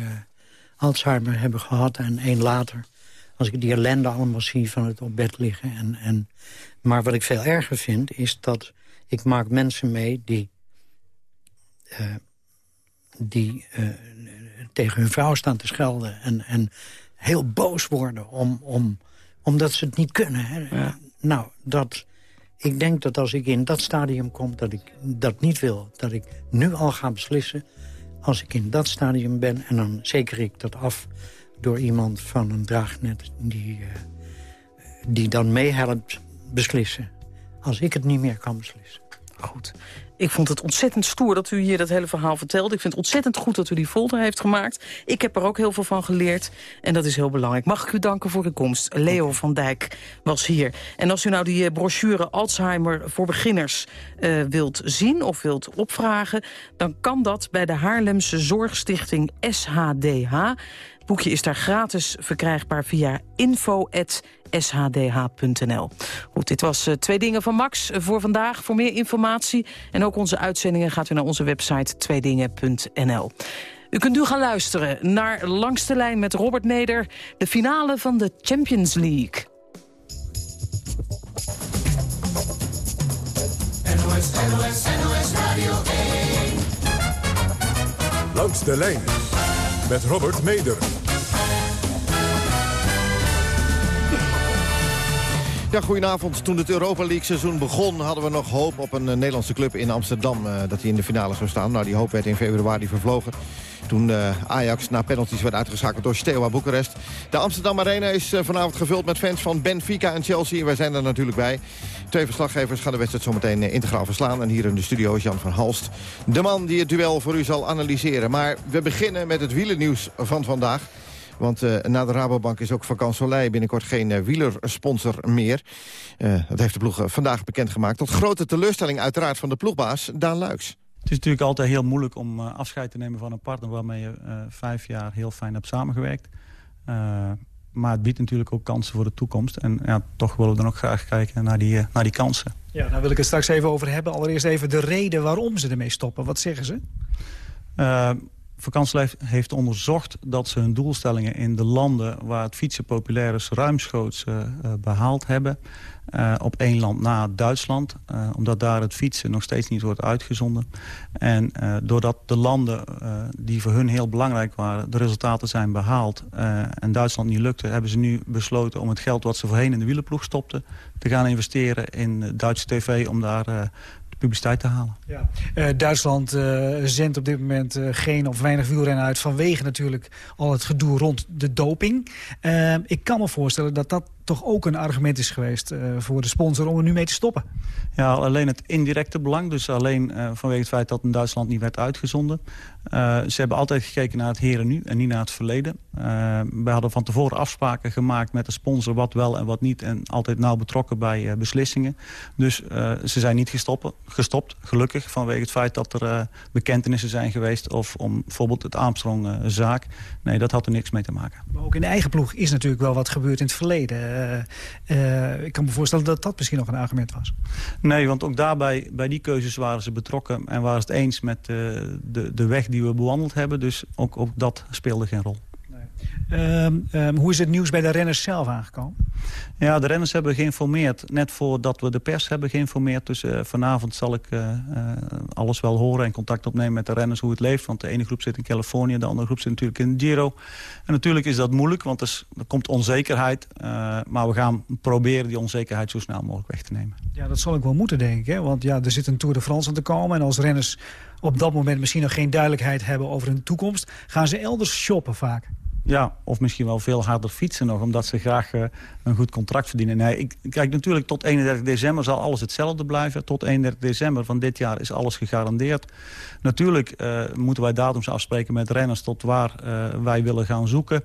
Alzheimer hebben gehad en één later als ik die ellende allemaal zie van het op bed liggen. En, en, maar wat ik veel erger vind, is dat ik maak mensen mee die, uh, die uh, tegen hun vrouw staan te schelden. En, en heel boos worden om, om, omdat ze het niet kunnen. Hè. Ja. Nou, dat, ik denk dat als ik in dat stadium kom, dat ik dat niet wil. Dat ik nu al ga beslissen, als ik in dat stadium ben... en dan zeker ik dat af door iemand van een draagnet die, uh, die dan meehelpt beslissen. Als ik het niet meer kan beslissen. Goed. Ik vond het ontzettend stoer dat u hier dat hele verhaal vertelde. Ik vind het ontzettend goed dat u die folder heeft gemaakt. Ik heb er ook heel veel van geleerd. En dat is heel belangrijk. Mag ik u danken voor uw komst. Leo van Dijk was hier. En als u nou die eh, brochure Alzheimer voor beginners uh, wilt zien of wilt opvragen... dan kan dat bij de Haarlemse Zorgstichting SHDH. Het boekje is daar gratis verkrijgbaar via info.shdh.nl. Goed, dit was uh, Twee Dingen van Max voor vandaag. Voor meer informatie en ook onze uitzendingen gaat u naar onze website tweedingen.nl. U kunt nu gaan luisteren naar Langs de Lijn met Robert Neder... de finale van de Champions League. NOS, NOS, NOS Radio 1. Langs de lijn met Robert Meder. Ja, goedenavond. Toen het Europa League seizoen begon... hadden we nog hoop op een uh, Nederlandse club in Amsterdam... Uh, dat hij in de finale zou staan. Nou, die hoop werd in februari vervlogen. Toen uh, Ajax na penalties werd uitgeschakeld door Steaua Boekarest. De Amsterdam Arena is vanavond gevuld met fans van Benfica en Chelsea. Wij zijn er natuurlijk bij. Twee verslaggevers gaan de wedstrijd zometeen integraal verslaan. En hier in de studio is Jan van Halst. De man die het duel voor u zal analyseren. Maar we beginnen met het wielernieuws van vandaag. Want na de Rabobank is ook Soleil binnenkort geen wielersponsor meer. Dat heeft de ploeg vandaag bekendgemaakt. Tot grote teleurstelling uiteraard van de ploegbaas Daan Luiks. Het is natuurlijk altijd heel moeilijk om afscheid te nemen van een partner... waarmee je vijf jaar heel fijn hebt samengewerkt. maar het biedt natuurlijk ook kansen voor de toekomst. En ja, toch willen we dan ook graag kijken naar die, naar die kansen. Ja, daar wil ik het straks even over hebben. Allereerst even de reden waarom ze ermee stoppen. Wat zeggen ze? Vakantieleef heeft onderzocht dat ze hun doelstellingen in de landen waar het fietsen populair is ruimschoots uh, behaald hebben. Uh, op één land na Duitsland, omdat daar het fietsen nog steeds niet wordt uitgezonden. En doordat de landen die voor hun heel belangrijk waren, de resultaten zijn behaald en Duitsland niet lukte, hebben ze nu besloten om het geld wat ze voorheen in de wielenploeg stopten, te gaan investeren in Duitse tv om daar publiciteit te halen. Ja. Uh, Duitsland uh, zendt op dit moment uh, geen of weinig wielrennen uit... vanwege natuurlijk al het gedoe rond de doping. ik kan me voorstellen dat dat toch ook een argument is geweest uh, voor de sponsor om er nu mee te stoppen. Ja, alleen het indirecte belang. Dus alleen uh, vanwege het feit dat in Duitsland niet werd uitgezonden. Uh, ze hebben altijd gekeken naar het hier en nu en niet naar het verleden. we hadden van tevoren afspraken gemaakt met de sponsor wat wel en wat niet. En altijd nauw betrokken bij beslissingen. Dus ze zijn niet gestoppen, gestopt, gelukkig. Vanwege het feit dat er bekentenissen zijn geweest. Of om bijvoorbeeld het Armstrong-zaak. nee, dat had er niks mee te maken. Maar ook in de eigen ploeg is natuurlijk wel wat gebeurd in het verleden. Uh, ik kan me voorstellen dat dat misschien nog een argument was. Nee, want ook daarbij, bij die keuzes waren ze betrokken... en waren ze het eens met uh, de, de weg die we bewandeld hebben. Dus ook, ook dat speelde geen rol. Um, um, hoe is het nieuws bij de renners zelf aangekomen? Ja, de renners hebben geïnformeerd. Net voordat we de pers hebben geïnformeerd. Dus uh, vanavond zal ik uh, uh, alles wel horen en contact opnemen met de renners hoe het leeft. Want de ene groep zit in Californië, de andere groep zit natuurlijk in Giro. En natuurlijk is dat moeilijk, want er, is, er komt onzekerheid. maar we gaan proberen die onzekerheid zo snel mogelijk weg te nemen. Ja, dat zal ik wel moeten, denk ik. Hè? Want ja, er zit een Tour de France aan te komen. En als renners op dat moment misschien nog geen duidelijkheid hebben over hun toekomst... gaan ze elders shoppen vaak. Ja, of misschien wel veel harder fietsen nog, omdat ze graag uh, een goed contract verdienen. Nee, ik, kijk, natuurlijk tot 31 december zal alles hetzelfde blijven. Tot 31 december van dit jaar is alles gegarandeerd. Natuurlijk uh, moeten wij datums afspreken met renners tot waar uh, wij willen gaan zoeken.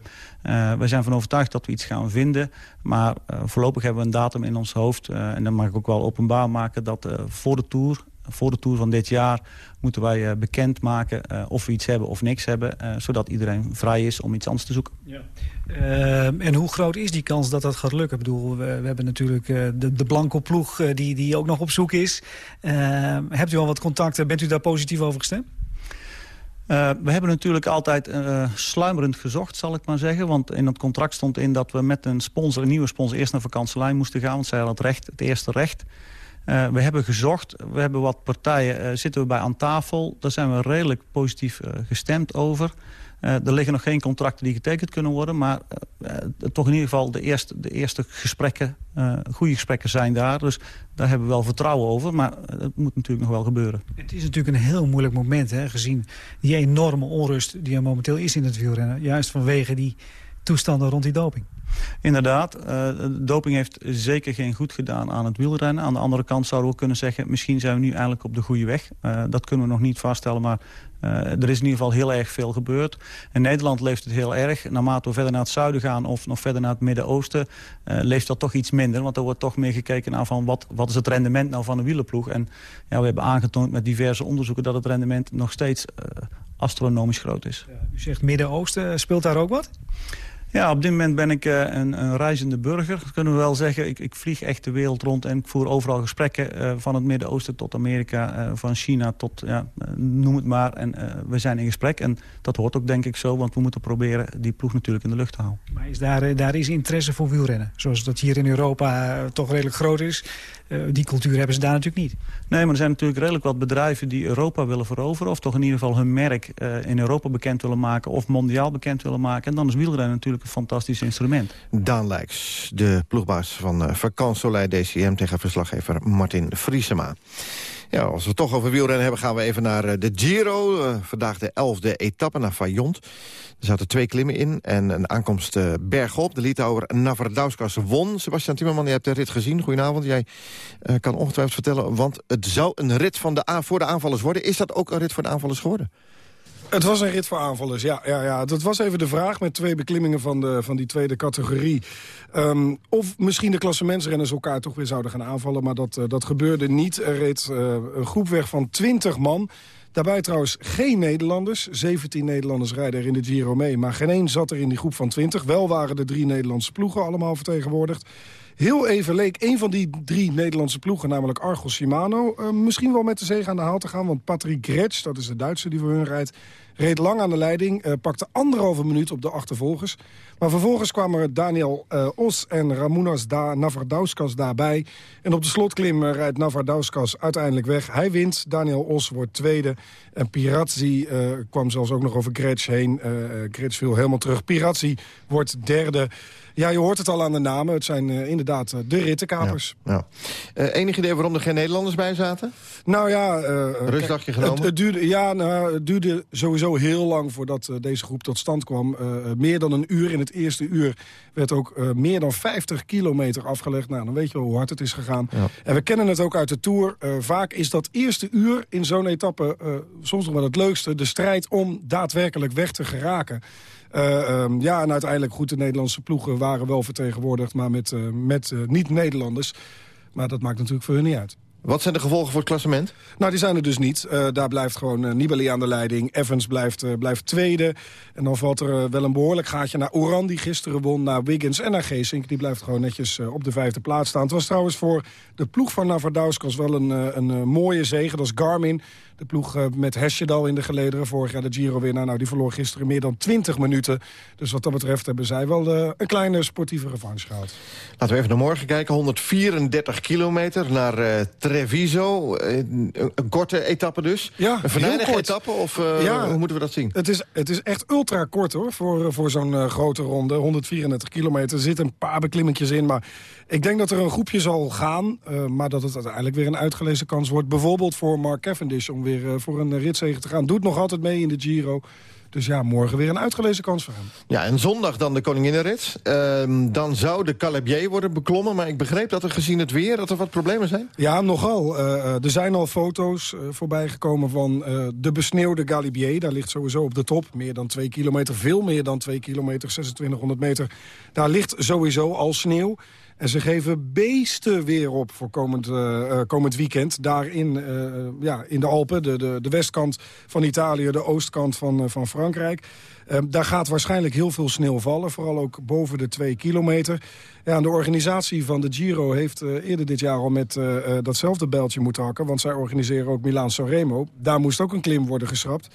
wij zijn van overtuigd dat we iets gaan vinden. Maar voorlopig hebben we een datum in ons hoofd. en dan mag ik ook wel openbaar maken dat voor de Tour voor de Tour van dit jaar moeten wij uh, bekendmaken uh, of we iets hebben of niks hebben. Uh, zodat iedereen vrij is om iets anders te zoeken. Ja. en hoe groot is die kans dat dat gaat lukken? Ik bedoel, we, we hebben natuurlijk de, de blanco ploeg die, die ook nog op zoek is. hebt u al wat contacten? Bent u daar positief over gestemd? Uh, we hebben natuurlijk altijd uh, sluimerend gezocht, zal ik maar zeggen. Want in het contract stond in dat we met een sponsor, een nieuwe sponsor... eerst naar vakantielijn moesten gaan, want zij hadden het, recht, het eerste recht. Uh, we hebben gezocht, we hebben wat partijen, uh, zitten we bij aan tafel. Daar zijn we redelijk positief uh, gestemd over. er liggen nog geen contracten die getekend kunnen worden. Maar toch in ieder geval de eerste, de eerste gesprekken, goede gesprekken zijn daar. Dus daar hebben we wel vertrouwen over. Maar het moet natuurlijk nog wel gebeuren. Het is natuurlijk een heel moeilijk moment, hè, gezien die enorme onrust die er momenteel is in het wielrennen. Juist vanwege die toestanden rond die doping. Inderdaad, uh, doping heeft zeker geen goed gedaan aan het wielrennen. Aan de andere kant zouden we kunnen zeggen... misschien zijn we nu eigenlijk op de goede weg. Uh, dat kunnen we nog niet vaststellen, maar uh, er is in ieder geval heel erg veel gebeurd. In Nederland leeft het heel erg. Naarmate we verder naar het zuiden gaan of nog verder naar het Midden-Oosten... leeft dat toch iets minder. Want er wordt toch meer gekeken naar van wat, wat is het rendement nou van een wielerploeg. En ja, we hebben aangetoond met diverse onderzoeken... dat het rendement nog steeds astronomisch groot is. Ja, u zegt Midden-Oosten, speelt daar ook wat? Ja, op dit moment ben ik uh, een, een, reizende burger, kunnen we wel zeggen. Ik, ik, vlieg echt de wereld rond en ik voer overal gesprekken... Uh, van het Midden-Oosten tot Amerika, uh, van China tot, ja, noem het maar. En we zijn in gesprek en dat hoort ook denk ik zo... want we moeten proberen die ploeg natuurlijk in de lucht te houden. Maar is daar, daar is interesse voor wielrennen? Zoals dat hier in Europa toch redelijk groot is. die cultuur hebben ze daar natuurlijk niet. Nee, maar er zijn natuurlijk redelijk wat bedrijven die Europa willen veroveren... of toch in ieder geval hun merk in Europa bekend willen maken... of mondiaal bekend willen maken. En dan is wielrennen natuurlijk een fantastisch instrument. Daan Lijks, de ploegbaas van uh, Soleil DCM... tegen verslaggever Martin Vriesema. Ja, als we toch over wielrennen hebben, gaan we even naar uh, de Giro. Uh, vandaag de elfde etappe naar Fayont. Er zaten twee klimmen in en een aankomst uh, bergop. De Litouwer Navardauskas won. Sebastian Timmerman, je hebt de rit gezien. Goedenavond. Jij kan ongetwijfeld vertellen, want het zou een rit van de voor de aanvallers worden. Is dat ook een rit voor de aanvallers geworden? Het was een rit voor aanvallers, ja. ja, ja. Dat was even de vraag met twee beklimmingen van, de, van die tweede categorie. Um, of misschien de klassementsrenners elkaar toch weer zouden gaan aanvallen. Maar dat, uh, dat gebeurde niet. Er reed uh, een groep weg van 20 man. Daarbij trouwens geen Nederlanders. 17 Nederlanders rijden er in de Giro mee. Maar geen één zat er in die groep van 20. Wel waren de drie Nederlandse ploegen allemaal vertegenwoordigd. Heel even leek een van die drie Nederlandse ploegen, namelijk Argos Shimano... Uh, misschien wel met de zege aan de haal te gaan. Want Patrick Gretsch, dat is de Duitse die voor hun rijdt... reed lang aan de leiding, uh, pakte anderhalve minuut op de achtervolgers. Maar vervolgens kwamen Daniel uh, Os en Ramunas da Navardauskas daarbij. En op de slotklim rijdt Navardauskas uiteindelijk weg. Hij wint, Daniel Os wordt tweede. En Pirazzi kwam zelfs ook nog over Gretsch heen. Gretsch viel helemaal terug. Pirazzi wordt derde... Ja, je hoort het al aan de namen. Het zijn uh, inderdaad uh, de rittenkapers. Ja, ja. Uh, enig idee waarom er geen Nederlanders bij zaten? Nou ja... Rustdagje genomen? Het, het, duurde, ja, nou, het duurde sowieso heel lang voordat deze groep tot stand kwam. meer dan een uur. In het eerste uur werd ook meer dan 50 kilometer afgelegd. Nou, dan weet je wel hoe hard het is gegaan. Ja. En we kennen het ook uit de Tour. vaak is dat eerste uur in zo'n etappe soms nog wel het leukste. De strijd om daadwerkelijk weg te geraken. Uh, um, ja, en uiteindelijk goed, de Nederlandse ploegen waren wel vertegenwoordigd... maar met, uh, met uh, niet-Nederlanders. Maar dat maakt natuurlijk voor hun niet uit. Wat zijn de gevolgen voor het klassement? Nou, die zijn er dus niet. Uh, daar blijft gewoon uh, Nibali aan de leiding. Evans blijft, uh, blijft tweede. En dan valt er wel een behoorlijk gaatje naar Oran, die gisteren won. Naar Wiggins en naar Geesink. Die blijft gewoon netjes op de vijfde plaats staan. Het was trouwens voor de ploeg van Navardauskas wel een, een mooie zege. Dat is Garmin. De ploeg met Hesjedal in de gelederen. Vorig jaar de Giro-winnaar. Nou, die verloor gisteren meer dan 20 minuten. Dus wat dat betreft hebben zij wel een kleine sportieve revanche gehad. Laten we even naar morgen kijken. 134 kilometer naar Treviso. Een, een, korte etappe dus. Ja, een venijnige etappe? Of ja, hoe moeten we dat zien? Het is, het is echt ultra kort hoor, voor, voor zo'n grote ronde. 134 kilometer. Er zitten een paar beklimmetjes in. Maar ik denk dat er een groepje zal gaan. Maar dat het uiteindelijk weer een uitgelezen kans wordt. Bijvoorbeeld voor Mark Cavendish om weer voor een ritzege te gaan. Doet nog altijd mee in de Giro. Dus ja, morgen weer een uitgelezen kans voor hem. Ja, en zondag dan de Koninginnenrit. Uh, dan zou de Calabier worden beklommen. Maar ik begreep dat er gezien het weer dat er wat problemen zijn. Ja, nogal. Uh, er zijn al foto's uh, voorbij gekomen van de besneeuwde Galibier. Daar ligt sowieso op de top meer dan 2 kilometer. Veel meer dan 2 kilometer, 2600 meter. Daar ligt sowieso al sneeuw. En ze geven beesten weer op voor komend, uh, komend weekend. Daar in, uh, ja, in de Alpen, de, de, de westkant van Italië, de oostkant van, van Frankrijk. daar gaat waarschijnlijk heel veel sneeuw vallen, vooral ook boven de twee kilometer. Ja, de organisatie van de Giro heeft eerder dit jaar al met datzelfde bijltje moeten hakken. Want zij organiseren ook Milaan-Sanremo. Daar moest ook een klim worden geschrapt.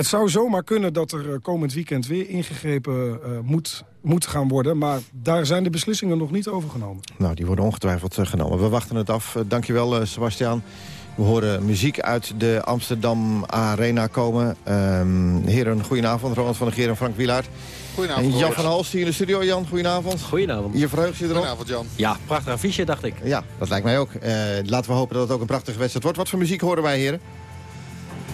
Het zou zomaar kunnen dat er komend weekend weer ingegrepen uh, moet, moet gaan worden. Maar daar zijn de beslissingen nog niet over genomen. Nou, die worden ongetwijfeld uh, genomen. We wachten het af. Uh, dankjewel, Sebastian. We horen muziek uit de Amsterdam Arena komen. Um, heren, goedenavond. Ronald van der Geer en Frank Wielaert. Goedenavond. En Jan van Hals hier in de studio. Jan, goedenavond. Goedenavond. Je verheugt je erop? Goedenavond, Jan. Ja, prachtig affiche, dacht ik. Ja, dat lijkt mij ook. laten we hopen dat het ook een prachtige wedstrijd wordt. Wat voor muziek horen wij, heren?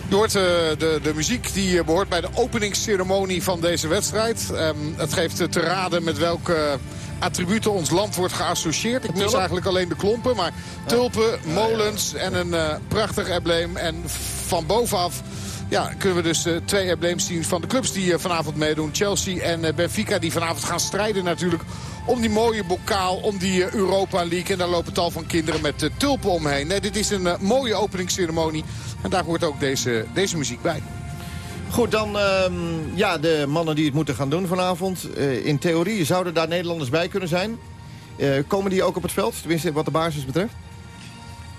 Je hoort uh, de, de muziek die behoort bij de openingsceremonie van deze wedstrijd. Um, het geeft te raden met welke attributen ons land wordt geassocieerd. Ik mis eigenlijk alleen de klompen, maar tulpen, molens en een prachtig embleem. En van bovenaf ja, kunnen we dus uh, twee embleems zien van de clubs die uh, vanavond meedoen. Chelsea en uh, Benfica die vanavond gaan strijden natuurlijk om die mooie bokaal, om die Europa League. En daar lopen tal van kinderen met tulpen omheen. Nee, dit is een mooie openingsceremonie. En daar hoort ook deze, deze muziek bij. Goed, dan uh, ja, de mannen die het moeten gaan doen vanavond. In theorie zouden daar Nederlanders bij kunnen zijn. Komen die ook op het veld, tenminste wat de basis betreft?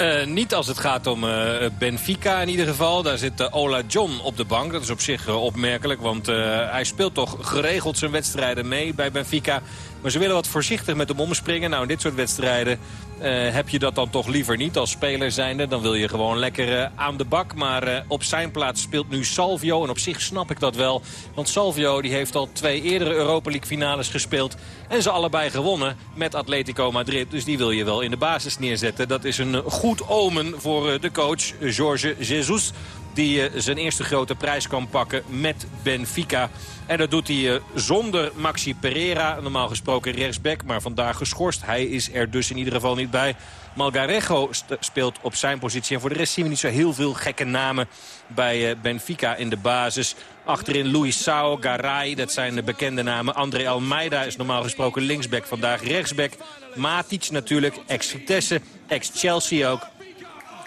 Uh, niet als het gaat om uh, Benfica in ieder geval. Daar zit uh, Ola John op de bank. Dat is op zich opmerkelijk, want hij speelt toch geregeld zijn wedstrijden mee bij Benfica. Maar ze willen wat voorzichtig met hem omspringen. Nou, in dit soort wedstrijden uh, heb je dat dan toch liever niet als speler zijnde. Dan wil je gewoon lekker uh, aan de bak. Maar uh, op zijn plaats speelt nu Salvio. En op zich snap ik dat wel. Want Salvio die heeft al twee eerdere Europa League finales gespeeld. En ze allebei gewonnen met Atletico Madrid. Dus die wil je wel in de basis neerzetten. Dat is een goed omen voor de coach Jorge Jesus die zijn eerste grote prijs kan pakken met Benfica. En dat doet hij zonder Maxi Pereira, normaal gesproken rechtsback, maar vandaag geschorst. Hij is er dus in ieder geval niet bij. Malgarejo speelt op zijn positie. En voor de rest zien we niet zo heel veel gekke namen bij Benfica in de basis. Achterin Luis Sao, Garay, dat zijn de bekende namen. André Almeida is normaal gesproken linksback, vandaag rechtsback. Matic natuurlijk, ex-Vitesse, ex-Chelsea ook.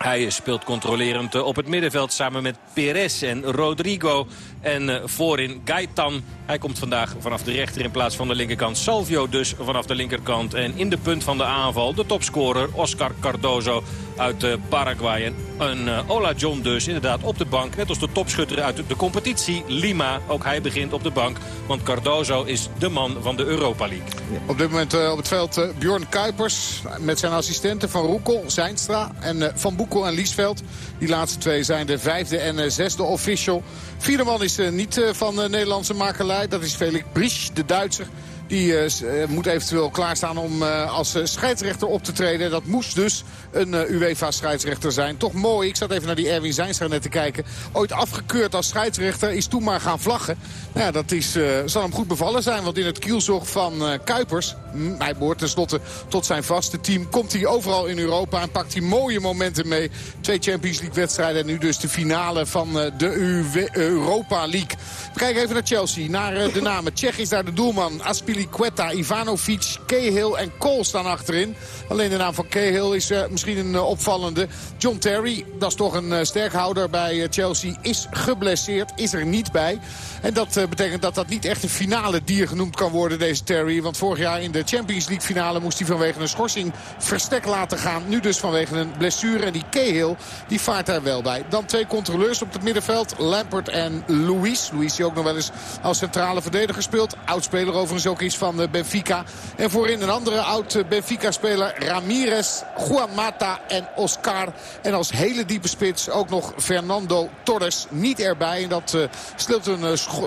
Hij speelt controlerend op het middenveld samen met Perez en Rodrigo. En voorin Gaitan. Hij komt vandaag vanaf de rechter in plaats van de linkerkant. Salvio dus vanaf de linkerkant. En in de punt van de aanval de topscorer Oscar Cardozo uit Paraguay. En een Ola John dus inderdaad op de bank. Net als de topschutter uit de competitie Lima. Ook hij begint op de bank. Want Cardozo is de man van de Europa League. Op dit moment uh, op het veld uh, Bjorn Kuipers. Met zijn assistenten Van Roekel, Zijnstra en uh, Van Boekel en Liesveld. Die laatste twee zijn de vijfde en zesde official. Vierde man is niet van Nederlandse makelij. Dat is Felix Brisch, de Duitser. Die uh, moet eventueel klaarstaan om uh, als scheidsrechter op te treden. Dat moest dus een UEFA-scheidsrechter zijn. Toch mooi, ik zat even naar die Erwin Zijnstra net te kijken. Ooit afgekeurd als scheidsrechter, is toen maar gaan vlaggen. Nou ja, dat is, zal hem goed bevallen zijn, want in het kielzog van Kuipers... Hij behoort tenslotte tot zijn vaste team... komt hij overal in Europa en pakt hij mooie momenten mee. Twee Champions League-wedstrijden en nu dus de finale van de Europa League. We kijken even naar Chelsea, naar de namen. Tsjech is daar de doelman, Aspili Quetta, Ivanovic, Cahill en Cole staan achterin. Alleen de naam van Cahill is uh, misschien een uh, opvallende. John Terry, dat is toch een uh, sterkhouder bij Chelsea, is geblesseerd, is er niet bij. En dat betekent dat dat niet echt een finale dier genoemd kan worden, deze Terry. Want vorig jaar in de Champions League finale moest hij vanwege een schorsing verstek laten gaan. Nu dus vanwege een blessure. En die Cahill, die vaart daar wel bij. Dan twee controleurs op het middenveld. Lampert en Luis. Luis die ook nog wel eens als centrale verdediger speelt. Oudspeler overigens ook is van Benfica. En voorin een andere oud Benfica-speler Ramirez, Juan Mata en Oscar. En als hele diepe spits ook nog Fernando Torres niet erbij. En dat uh,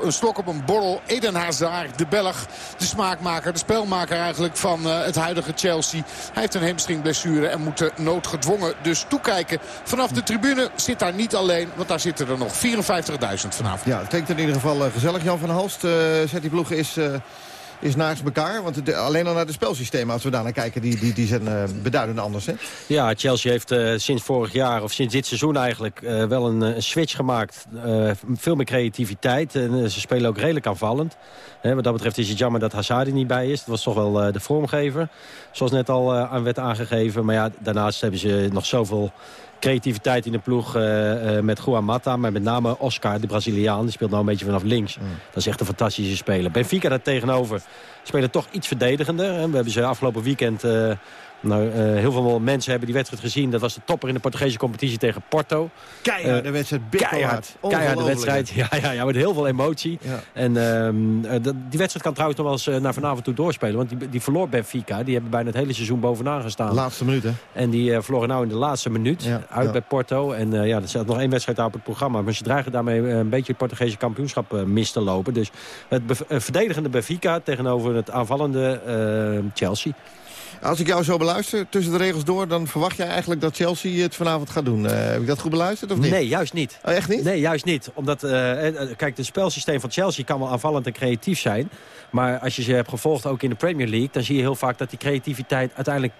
een, stok op een borrel. Eden Hazard, de Belg, de smaakmaker, de spelmaker eigenlijk van het huidige Chelsea. Hij heeft een hamstringblessure en moet noodgedwongen dus toekijken. Vanaf de tribune zit daar niet alleen, want daar zitten er nog 54.000 vanavond. Ja, het klinkt in ieder geval gezellig. Jan van Halst, zet die ploeg is is naast elkaar. Want alleen al naar de spelsystemen, als we daar naar kijken, die, die, die zijn uh, beduidend anders. Hè? Ja, Chelsea heeft uh, sinds vorig jaar, of sinds dit seizoen eigenlijk, uh, wel een, switch gemaakt. veel meer creativiteit. En ze spelen ook redelijk aanvallend. Hè, wat dat betreft is het jammer dat Hazard niet bij is. Dat was toch wel de vormgever. Zoals net al aan werd aangegeven. Maar ja, daarnaast hebben ze nog zoveel creativiteit in de ploeg uh, uh, met Juan Mata. Maar met name Oscar, de Braziliaan. Die speelt nou een beetje vanaf links. Mm. Dat is echt een fantastische speler. Benfica daar tegenover spelen toch iets verdedigender. We hebben ze afgelopen weekend... Nou, uh, heel veel mensen hebben die wedstrijd gezien. Dat was de topper in de Portugese competitie tegen Porto. Keihard uh, de wedstrijd. Keihard. Keihard de wedstrijd. Ja, ja, ja, met heel veel emotie. Ja. En uh, die wedstrijd kan trouwens nog wel eens naar vanavond toe doorspelen. Want die, die verloor Benfica. Die hebben bijna het hele seizoen bovenaan gestaan. Laatste minuut, hè? En die verloren nou in de laatste minuut ja, uit bij Porto. En ja, er staat nog één wedstrijd op het programma. Maar ze dreigen daarmee een beetje het Portugese kampioenschap mis te lopen. Dus het verdedigende Benfica tegenover het aanvallende Chelsea. Als ik jou zo beluister, tussen de regels door... dan verwacht jij eigenlijk dat Chelsea het vanavond gaat doen. Eh, heb ik dat goed beluisterd of niet? Nee, juist niet. Oh, echt niet? Nee, juist niet. Omdat, eh, eh, kijk, het spelsysteem van Chelsea kan wel aanvallend en creatief zijn. Maar als je ze hebt gevolgd, ook in de Premier League... dan zie je heel vaak dat die creativiteit uiteindelijk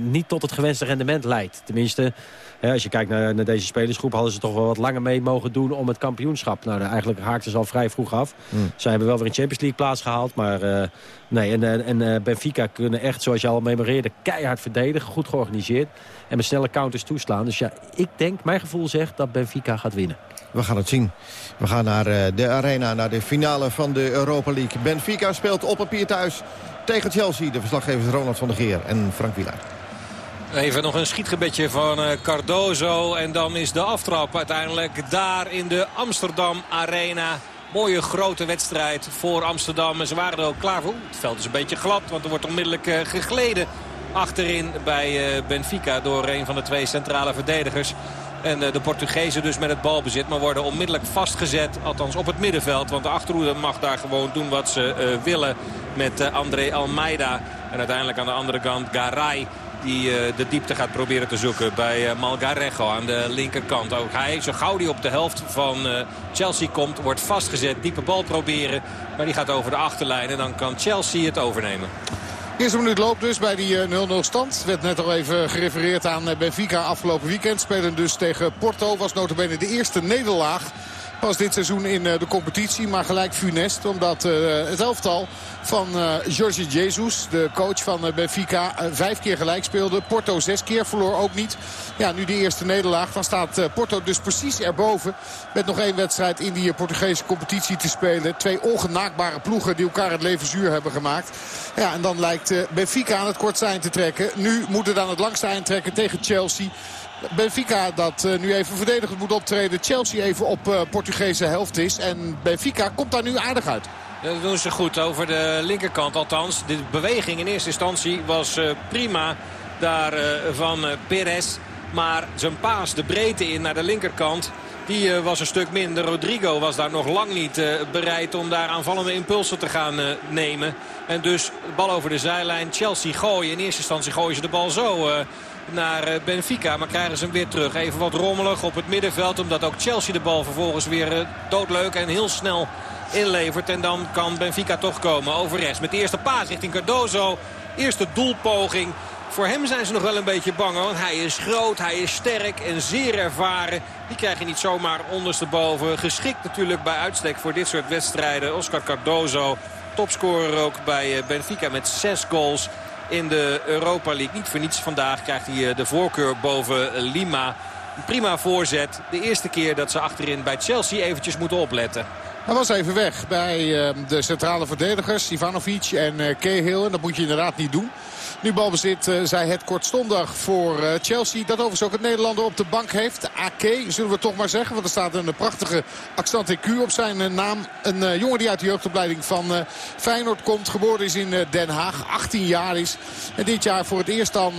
niet tot het gewenste rendement leidt. Tenminste, als je kijkt naar, naar, deze spelersgroep... hadden ze toch wel wat langer mee mogen doen om het kampioenschap. Nou, eigenlijk haakten ze al vrij vroeg af. Mm. Ze hebben wel weer een Champions League plaats gehaald. Maar nee, en, en Benfica kunnen echt, zoals je al memoreerde... keihard verdedigen, goed georganiseerd. En met snelle counters toeslaan. Dus ja, ik denk, mijn gevoel zegt dat Benfica gaat winnen. We gaan het zien. We gaan naar de arena, naar de finale van de Europa League. Benfica speelt op papier thuis tegen Chelsea. De verslaggevers Ronald van der Geer en Frank Wieland. Even nog een schietgebedje van Cardozo. En dan is de aftrap uiteindelijk daar in de Amsterdam Arena. Mooie grote wedstrijd voor Amsterdam. En ze waren er ook klaar voor. Het veld is een beetje glad, want er wordt onmiddellijk gegleden achterin bij Benfica door een van de twee centrale verdedigers. En de Portugezen dus met het balbezit. Maar worden onmiddellijk vastgezet. Althans op het middenveld. Want de Achterhoede mag daar gewoon doen wat ze willen. Met André Almeida. En uiteindelijk aan de andere kant Garay. Die de diepte gaat proberen te zoeken bij Malgarejo aan de linkerkant. Ook hij, zo gauw die op de helft van Chelsea komt, wordt vastgezet. Diepe bal proberen, maar die gaat over de achterlijn. En dan kan Chelsea het overnemen. Eerste minuut loopt dus bij die 0-0 stand. Werd net al even gerefereerd aan Benfica afgelopen weekend. Spelen dus tegen Porto. Was notabene de eerste nederlaag pas dit seizoen in de competitie. Maar gelijk funest. Omdat het elftal van Jorge Jesus, de coach van Benfica, vijf keer gelijk speelde. Porto zes keer, verloor ook niet. Ja, nu de eerste nederlaag. Dan staat Porto dus precies erboven. Met nog één wedstrijd in die Portugese competitie te spelen. Twee ongenaakbare ploegen die elkaar het leven zuur hebben gemaakt. Ja, en dan lijkt Benfica aan het kortste eind te trekken. Nu moet het aan het langste eind trekken tegen Chelsea. Benfica dat nu even verdedigend moet optreden. Chelsea even op Portugese helft is. En Benfica komt daar nu aardig uit. Dat doen ze goed over de linkerkant althans. De beweging in eerste instantie was prima daar van Perez. Maar zijn paas de breedte in naar de linkerkant... Die was een stuk minder. Rodrigo was daar nog lang niet bereid om daar aanvallende impulsen te gaan nemen. En dus bal over de zijlijn. Chelsea gooien. In eerste instantie gooien ze de bal zo naar Benfica. Maar krijgen ze hem weer terug. Even wat rommelig op het middenveld. Omdat ook Chelsea de bal vervolgens weer doodleuk en heel snel inlevert. En dan kan Benfica toch komen over. Met de eerste paas richting Cardozo. Eerste doelpoging. Voor hem zijn ze nog wel een beetje bang. Want hij is groot, hij is sterk en zeer ervaren. Die krijg je niet zomaar ondersteboven. Geschikt natuurlijk bij uitstek voor dit soort wedstrijden. Oscar Cardozo, topscorer ook bij Benfica met zes goals in de Europa League. Niet voor niets vandaag krijgt hij de voorkeur boven Lima. Een prima voorzet. De eerste keer dat ze achterin bij Chelsea eventjes moeten opletten. Hij was even weg bij de centrale verdedigers, Ivanovic en Cahill. En dat moet je inderdaad niet doen. Nu balbezit, uh, zij het kortstondig voor uh, Chelsea. Dat overigens ook het Nederlander op de bank heeft. AK, zullen we toch maar zeggen. Want er staat een prachtige accent EQ op zijn uh, naam. Een jongen die uit de jeugdopleiding van Feyenoord komt. Geboren is in Den Haag. 18 jaar is. En dit jaar voor het eerst dan...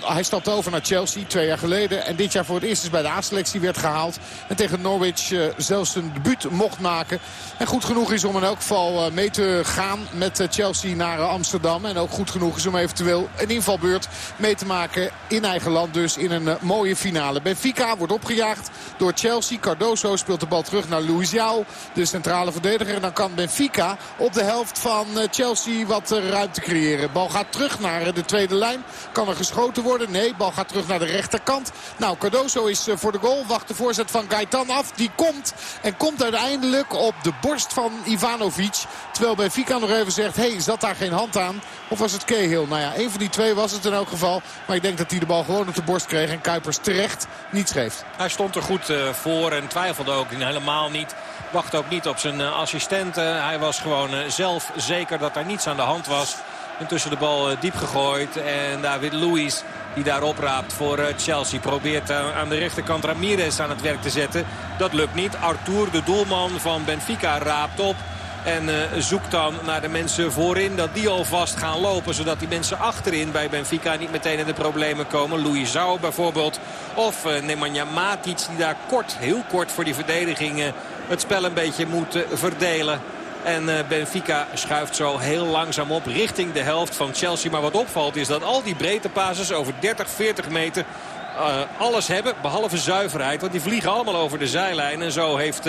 hij stapt over naar Chelsea, twee jaar geleden. En dit jaar voor het eerst is bij de A-selectie werd gehaald. En tegen Norwich zelfs een debuut mocht maken. En goed genoeg is om in elk geval mee te gaan met Chelsea naar Amsterdam. En ook goed genoeg is om eventueel een invalbeurt mee te maken in eigen land. Dus in een uh, mooie finale. Benfica wordt opgejaagd door Chelsea. Cardoso speelt de bal terug naar Luis Jou, de centrale verdediger. En dan kan Benfica op de helft van uh, Chelsea wat uh, ruimte creëren. Bal gaat terug naar de tweede lijn. Kan er geschoten worden? Nee, bal gaat terug naar de rechterkant. Nou, Cardoso is voor de goal. Wacht de voorzet van Gaetan af. Die komt en komt uiteindelijk op de borst van Ivanovic. Terwijl Benfica nog even zegt, hey, zat daar geen hand aan? Of was het Cahill? Nou ja, een van die twee was het in elk geval. Maar ik denk dat hij de bal gewoon op de borst kreeg. En Kuipers terecht niets geeft. Hij stond er goed uh, voor en twijfelde ook helemaal niet. Wacht ook niet op zijn uh, assistenten. Hij was gewoon uh, zelf zeker dat er niets aan de hand was. Intussen de bal diep gegooid. En David Luiz die daar opraapt voor Chelsea. Probeert aan de rechterkant Ramirez aan het werk te zetten. Dat lukt niet. Arthur, de doelman van Benfica, raapt op. En uh, zoekt dan naar de mensen voorin dat die alvast gaan lopen. Zodat die mensen achterin bij Benfica niet meteen in de problemen komen. Louis Zou bijvoorbeeld. Of uh, Nemanja Matic die daar kort, heel kort voor die verdediging uh, het spel een beetje moet verdelen. En Benfica schuift zo heel langzaam op richting de helft van Chelsea. Maar wat opvalt is dat al die passes over 30, 40 meter alles hebben. Behalve zuiverheid. Want die vliegen allemaal over de zijlijn. En zo heeft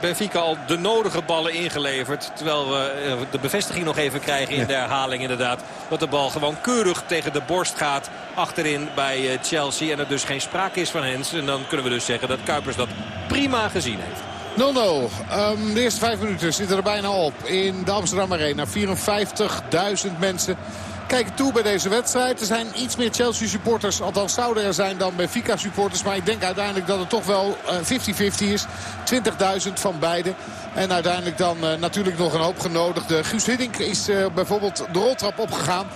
Benfica al de nodige ballen ingeleverd. Terwijl we de bevestiging nog even krijgen in de herhaling inderdaad. Dat de bal gewoon keurig tegen de borst gaat achterin bij Chelsea. En er dus geen sprake is van Hens. En dan kunnen we dus zeggen dat Kuipers dat prima gezien heeft. 0-0. Um, de eerste vijf minuten zitten er bijna op in de Amsterdam Arena. 54.000 mensen kijken toe bij deze wedstrijd. Er zijn iets meer Chelsea supporters, althans zouden er zijn dan Benfica supporters. Maar ik denk uiteindelijk dat het toch wel 50-50 is. 20.000 van beide. En uiteindelijk dan uh, natuurlijk nog een hoop genodigd. Guus Hiddink is uh, bijvoorbeeld de roltrap opgegaan.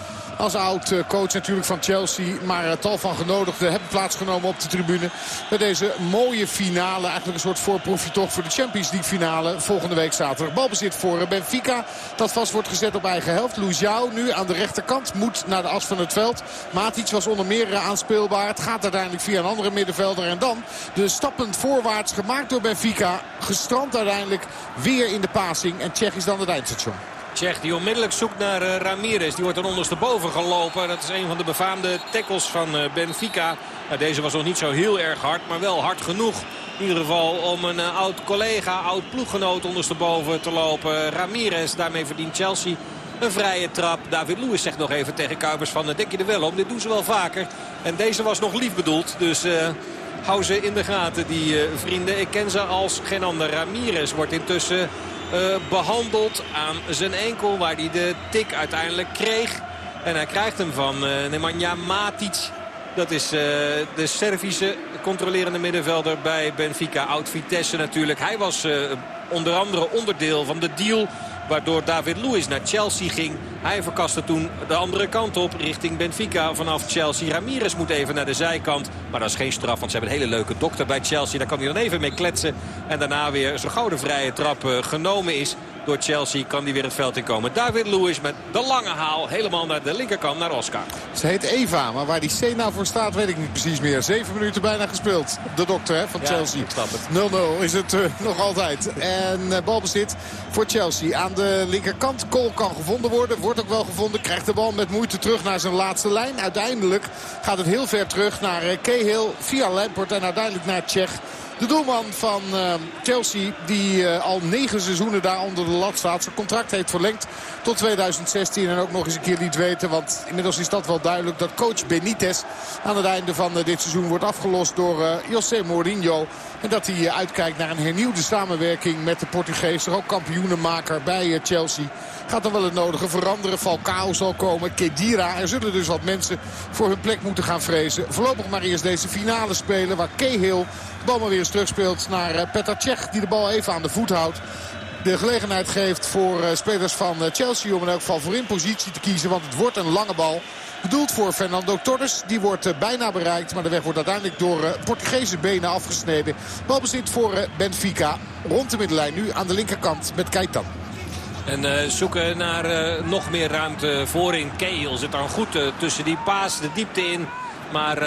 Als oud-coach natuurlijk van Chelsea. Maar tal van genodigden hebben plaatsgenomen op de tribune. Bij deze mooie finale. Eigenlijk een soort voorproefje toch voor de Champions League finale. Volgende week zaterdag. Balbezit voor Benfica. Dat vast wordt gezet op eigen helft. Jou nu aan de rechterkant. Moet naar de as van het veld. Matic was onder meer aanspeelbaar. Het gaat uiteindelijk via een andere middenvelder. En dan de stappen voorwaarts gemaakt door Benfica. Gestrand uiteindelijk weer in de passing. En Tsjech is dan het eindstation. Tsjech die onmiddellijk zoekt naar uh, Ramirez. Die wordt dan ondersteboven gelopen. Dat is een van de befaamde tackles van uh, Benfica. Deze was nog niet zo heel erg hard, maar wel hard genoeg. In ieder geval om een uh, oud collega, oud ploeggenoot ondersteboven te lopen. Ramirez, daarmee verdient Chelsea een vrije trap. David Lewis zegt nog even tegen Kuipers van denk je er wel om. Dit doen ze wel vaker. En deze was nog lief bedoeld. Dus hou ze in de gaten die vrienden. Ik ken ze als geen ander. Ramirez wordt intussen behandeld aan zijn enkel. Waar hij de tik uiteindelijk kreeg. En hij krijgt hem van uh, Nemanja Matic. Dat is uh, de Servische controlerende middenvelder bij Benfica. Oud Vitesse natuurlijk. Hij was onder andere onderdeel van de deal Waardoor David Luiz naar Chelsea ging. Hij verkaste toen de andere kant op richting Benfica vanaf Chelsea. Ramirez moet even naar de zijkant. Maar dat is geen straf, want ze hebben een hele leuke dokter bij Chelsea. Daar kan hij dan even mee kletsen. En daarna weer zo'n gouden vrije trap genomen is door Chelsea kan die weer het veld in komen. David Lewis met de lange haal helemaal naar de linkerkant naar Oscar. Ze heet Eva, maar waar die C nou voor staat weet ik niet precies meer. Zeven minuten bijna gespeeld. De dokter hè, van ja, Chelsea. ik snap het. 0-0 is het uh, nog altijd. En uh, balbezit voor Chelsea aan de linkerkant. Cole kan gevonden worden. Wordt ook wel gevonden. Krijgt de bal met moeite terug naar zijn laatste lijn. Uiteindelijk gaat het heel ver terug naar uh, Cahill via Lampert en uiteindelijk naar Tsjech. De doelman van uh, Chelsea die uh, al negen seizoenen daar onder de lat staat. Zijn contract heeft verlengd tot 2016 en ook nog eens een keer liet weten. Want inmiddels is dat wel duidelijk dat coach Benitez aan het einde van uh, dit seizoen wordt afgelost door José Mourinho. En dat hij uitkijkt naar een hernieuwde samenwerking met de Portugees. Ook kampioenenmaker bij Chelsea. Gaat dan wel het nodige veranderen. Falcao zal komen. Kedira. Er zullen dus wat mensen voor hun plek moeten gaan vrezen. Voorlopig maar eerst deze finale spelen. Waar Cahill de bal maar weer eens terugspeelt naar Petr Cech. Die de bal even aan de voet houdt de gelegenheid geeft voor spelers van Chelsea om in elk geval voor in positie te kiezen. Want het wordt een lange bal. Bedoeld voor Fernando Torres. Die wordt bijna bereikt. Maar de weg wordt uiteindelijk door Portugese benen afgesneden. Balbezit voor Benfica. Rond de middenlijn nu aan de linkerkant met Keitan. En uh, zoeken naar uh, nog meer ruimte voorin. Keel zit dan goed uh, tussen die paas de diepte in. Maar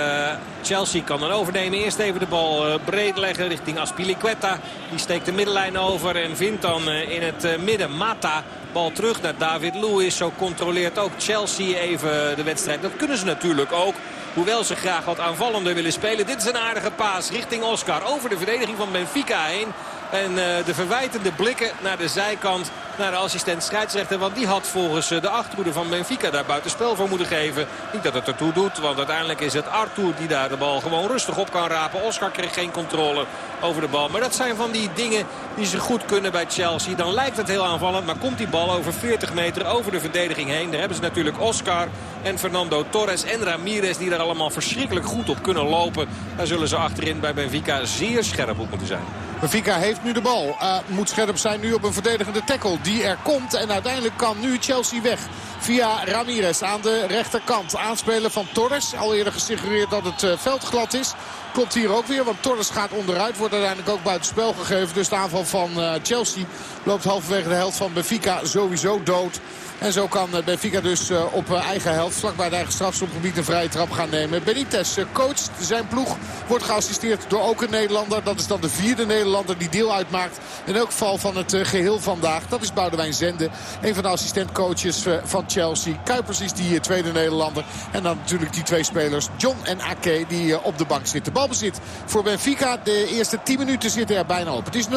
Chelsea kan dan overnemen. Eerst even de bal breed leggen richting Aspilicueta. Die steekt de middenlijn over en vindt dan in het midden Mata. Bal terug naar David Lewis. Zo controleert ook Chelsea even de wedstrijd. Dat kunnen ze natuurlijk ook. Hoewel ze graag wat aanvallender willen spelen. Dit is een aardige paas richting Oscar. Over de verdediging van Benfica heen. En de verwijtende blikken naar de zijkant. Naar de assistent scheidsrechter. Want die had volgens de achterhoede van Benfica daar buitenspel voor moeten geven. Niet dat het ertoe doet. Want uiteindelijk is het Arthur die daar de bal gewoon rustig op kan rapen. Oscar kreeg geen controle over de bal. Maar dat zijn van die dingen die ze goed kunnen bij Chelsea. Dan lijkt het heel aanvallend. Maar komt die bal over 40 meter over de verdediging heen. Daar hebben ze natuurlijk Oscar en Fernando Torres en Ramirez. Die daar allemaal verschrikkelijk goed op kunnen lopen. Daar zullen ze achterin bij Benfica zeer scherp op moeten zijn. Benfica heeft nu de bal. Uh, moet scherp zijn nu op een verdedigende tackle die er komt. En uiteindelijk kan nu Chelsea weg. Via Ramirez aan de rechterkant. Aanspelen van Torres. Al eerder gesuggereerd dat het uh, veld glad is. Klopt hier ook weer, want Torres gaat onderuit. Wordt uiteindelijk ook buitenspel gegeven. Dus de aanval van uh, Chelsea loopt halverwege de helft van Benfica sowieso dood. En zo kan Benfica dus op eigen helft, vlakbij het eigen strafschopgebied, een vrije trap gaan nemen. Benitez coacht zijn ploeg, wordt geassisteerd door ook een Nederlander. Dat is dan de vierde Nederlander Nederlander die deel uitmaakt. In elk geval van het geheel vandaag. Dat is Boudewijn Zende. Een van de assistentcoaches van Chelsea. Kuipers is die tweede Nederlander. En dan natuurlijk die twee spelers John en Ake die op de bank zitten. Balbezit voor Benfica. De eerste 10 minuten zitten er bijna op. Het is 0-0.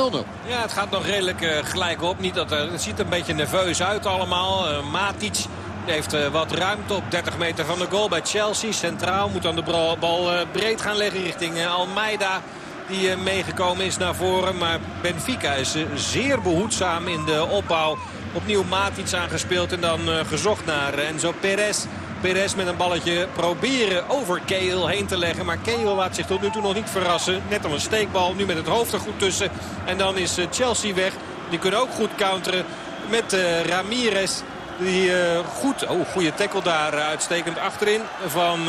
Ja, het gaat nog redelijk gelijk op. Niet dat, het ziet er een beetje nerveus uit allemaal. Uh, Matic heeft uh, wat ruimte op 30 meter van de goal bij Chelsea. Centraal moet dan de bal breed gaan leggen richting Almeida. Die meegekomen is naar voren. Maar Benfica is zeer behoedzaam in de opbouw. Opnieuw Matic aangespeeld en dan gezocht naar Enzo Perez. Perez met een balletje proberen over Cahill heen te leggen. Maar Cahill laat zich tot nu toe nog niet verrassen. Net al een steekbal, nu met het hoofd er goed tussen. En dan is Chelsea weg. Die kunnen ook goed counteren met uh, Ramirez. Die uh, goed, oh goede tackle daar uitstekend achterin van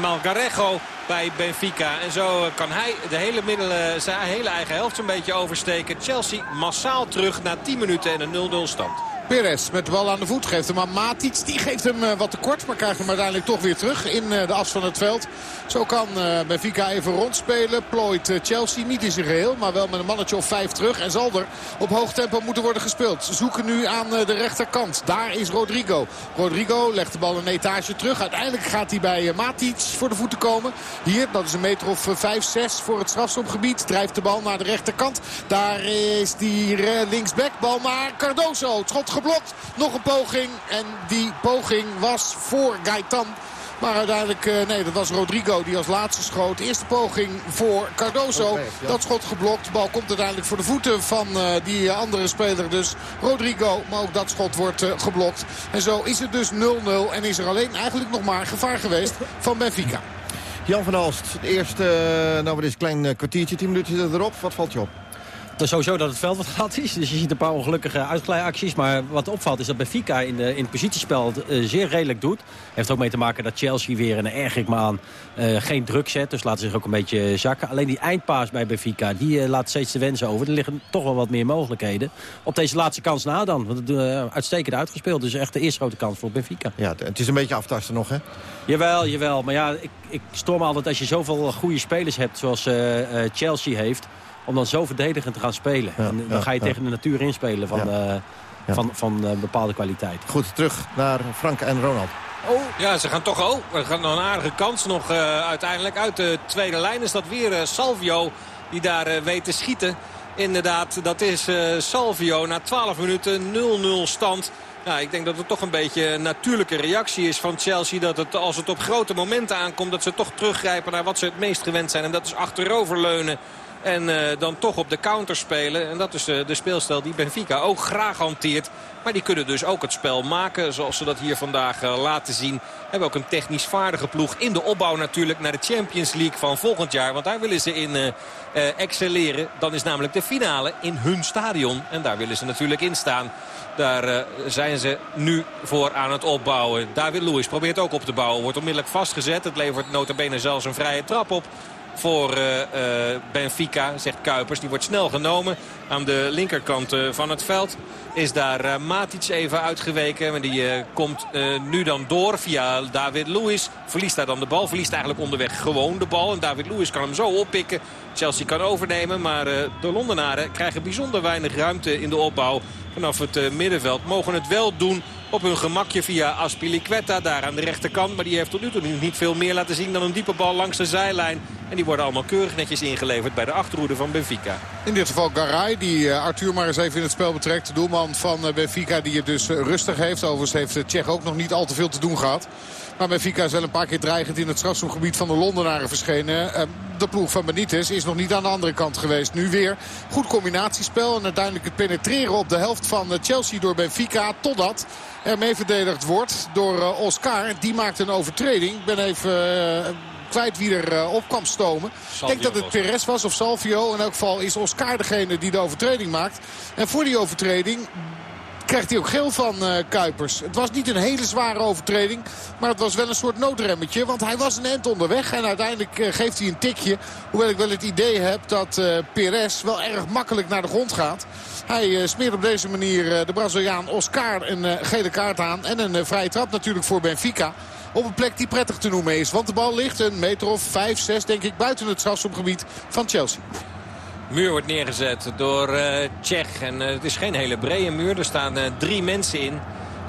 Malgarejo bij Benfica. En zo kan hij de hele middelen, zijn hele eigen helft zo'n beetje oversteken. Chelsea massaal terug na 10 minuten en een 0-0 stand. Perez met de bal aan de voet geeft hem aan Matic. Die geeft hem uh, wat tekort, maar krijgt hem uiteindelijk toch weer terug in uh, de as van het veld. Zo kan uh, Benfica even rondspelen. Plooit Chelsea niet in zijn geheel, maar wel met een mannetje of vijf terug. En zal er op hoog tempo moeten worden gespeeld. Zoeken nu aan de rechterkant. Daar is Rodrigo. Rodrigo legt de bal een etage terug. Uiteindelijk gaat hij bij Matic voor de voeten komen. Hier, dat is een meter of vijf, zes voor het strafschopgebied. Drijft de bal naar de rechterkant. Daar is die linksback. Bal naar Cardoso. Schot geblokt. Nog een poging. En die poging was voor Gaetan. Maar uiteindelijk, eh, nee, dat was Rodrigo die als laatste schoot. Eerste poging voor Cardoso. Dat schot geblokt. De bal komt uiteindelijk voor de voeten van uh, die andere speler. Dus Rodrigo. Maar ook dat schot wordt uh, geblokt. En zo is het dus 0-0. En is er alleen eigenlijk nog maar gevaar geweest van Benfica. Jan van Alst, de eerste, nou wat is een klein kwartiertje, 10 minuten erop. Wat valt je op? Het is sowieso dat het veld wat glad is. Dus je ziet een paar ongelukkige uitglijacties. Maar wat opvalt is dat Benfica in, de, in het positiespel het uh, zeer redelijk doet. Heeft ook mee te maken dat Chelsea weer, en daar erg ik me aan, uh, geen druk zet. Dus laten zich ook een beetje zakken. Alleen die eindpaas bij Benfica, die uh, laat steeds de wensen over. Er liggen toch wel wat meer mogelijkheden. Op deze laatste kans na dan. Want het uitstekend uitgespeeld. Dus echt de eerste grote kans voor Benfica. Ja, het is een beetje aftasten nog, hè? Jawel, jawel. Maar ja, ik, ik storm altijd als je zoveel goede spelers hebt zoals Chelsea heeft om dan zo verdedigend te gaan spelen. en dan ga je tegen de natuur inspelen van, uh, van, van uh, bepaalde kwaliteit. Goed, terug naar Frank en Ronald. Oh. Ja, ze gaan toch... Oh, er gaat nog een aardige kans nog uh, uiteindelijk. Uit de tweede lijn is dat weer Salvio die daar weet te schieten. Inderdaad, dat is Salvio. Na 12 minuten 0-0 stand. Nou, ik denk dat het toch een beetje een natuurlijke reactie is van Chelsea. Dat het, als het op grote momenten aankomt, dat ze toch teruggrijpen naar wat ze het meest gewend zijn. En dat is achteroverleunen. En uh, dan toch op de counter spelen. En dat is uh, de speelstijl die Benfica ook graag hanteert. Maar die kunnen dus ook het spel maken. Zoals ze dat hier vandaag uh, laten zien. Hebben ook een technisch vaardige ploeg in de opbouw natuurlijk naar de Champions League van volgend jaar. Want daar willen ze in excelleren. Dan is namelijk de finale in hun stadion. En daar willen ze natuurlijk in staan. Daar zijn ze nu voor aan het opbouwen. David Lewis probeert ook op te bouwen. Wordt onmiddellijk vastgezet. Het levert nota bene zelfs een vrije trap op voor uh, uh, Benfica, zegt Kuipers. Die wordt snel genomen aan de linkerkant uh, van het veld. Is daar Matic even uitgeweken. Maar die komt nu dan door via David Luiz. Verliest daar dan de bal. Verliest eigenlijk onderweg gewoon de bal. En David Luiz kan hem zo oppikken. Chelsea kan overnemen. Maar de Londenaren krijgen bijzonder weinig ruimte in de opbouw. Vanaf het middenveld mogen het wel doen op hun gemakje via Aspiliqueta daar aan de rechterkant. Maar die heeft tot nu toe niet veel meer laten zien dan een diepe bal langs de zijlijn. En die worden allemaal keurig netjes ingeleverd bij de achterhoede van Benfica. In dit geval Garay, die eh, Arthur maar eens even in het spel betrekt. De doelman van eh, Benfica die het dus eh, rustig heeft. Overigens heeft Tsjech ook nog niet al te veel te doen gehad. Maar Benfica is wel een paar keer dreigend in het strafschopgebied van de Londenaren verschenen. De ploeg van Benitez is nog niet aan de andere kant geweest. Nu weer goed combinatiespel en uiteindelijk het penetreren op de helft van Chelsea door Benfica. Totdat er mee verdedigd wordt door Oscar. Die maakt een overtreding. Ik ben even kwijt wie er uh, op kwam stomen. Ik denk dat het Perez was of Salvio. In elk geval is Oscar degene die de overtreding maakt. En voor die overtreding krijgt hij ook geel van uh, Kuipers. Het was niet een hele zware overtreding. Maar het was wel een soort noodremmetje. Want hij was een end onderweg. En uiteindelijk uh, geeft hij een tikje. Hoewel ik wel het idee heb dat uh, Perez wel erg makkelijk naar de grond gaat. Hij smeert op deze manier de Braziliaan Oscar een gele kaart aan. En een vrije trap natuurlijk voor Benfica op een plek die prettig te noemen is. Want de bal ligt een meter of 5, 6 denk ik buiten het strafschopgebied van Chelsea. Muur wordt neergezet door uh, Tsjech. En uh, het is geen hele brede muur. Er staan uh, drie mensen in.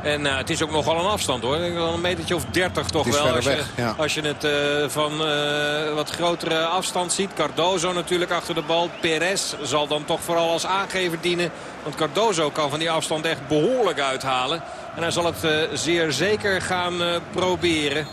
En uh, het is ook nogal een afstand hoor. Ik denk wel een metertje of 30 toch wel. Als je, weg, ja. als je het uh, van uh, wat grotere afstand ziet. Cardozo natuurlijk achter de bal. Perez zal dan toch vooral als aangever dienen. Want Cardozo kan van die afstand echt behoorlijk uithalen. En hij zal het zeer zeker gaan proberen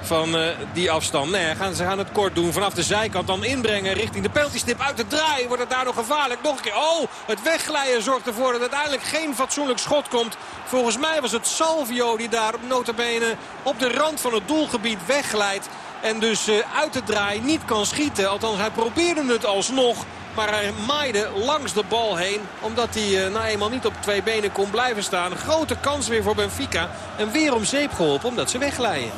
van uh, die afstand. Nee, gaan, ze gaan het kort doen. Vanaf de zijkant dan inbrengen richting de penaltystip. Uit de draai wordt het daar nog gevaarlijk. Nog een keer. Oh, het wegglijden zorgt ervoor dat uiteindelijk geen fatsoenlijk schot komt. Volgens mij was het Salvio die daar op notabene op de rand van het doelgebied wegglijdt. En dus uh, uit de draai niet kan schieten. Althans, hij probeerde het alsnog. Maar hij maaide langs de bal heen. Omdat hij uh, nou eenmaal niet op twee benen kon blijven staan. Grote kans weer voor Benfica. En weer om zeep geholpen omdat ze wegglijden.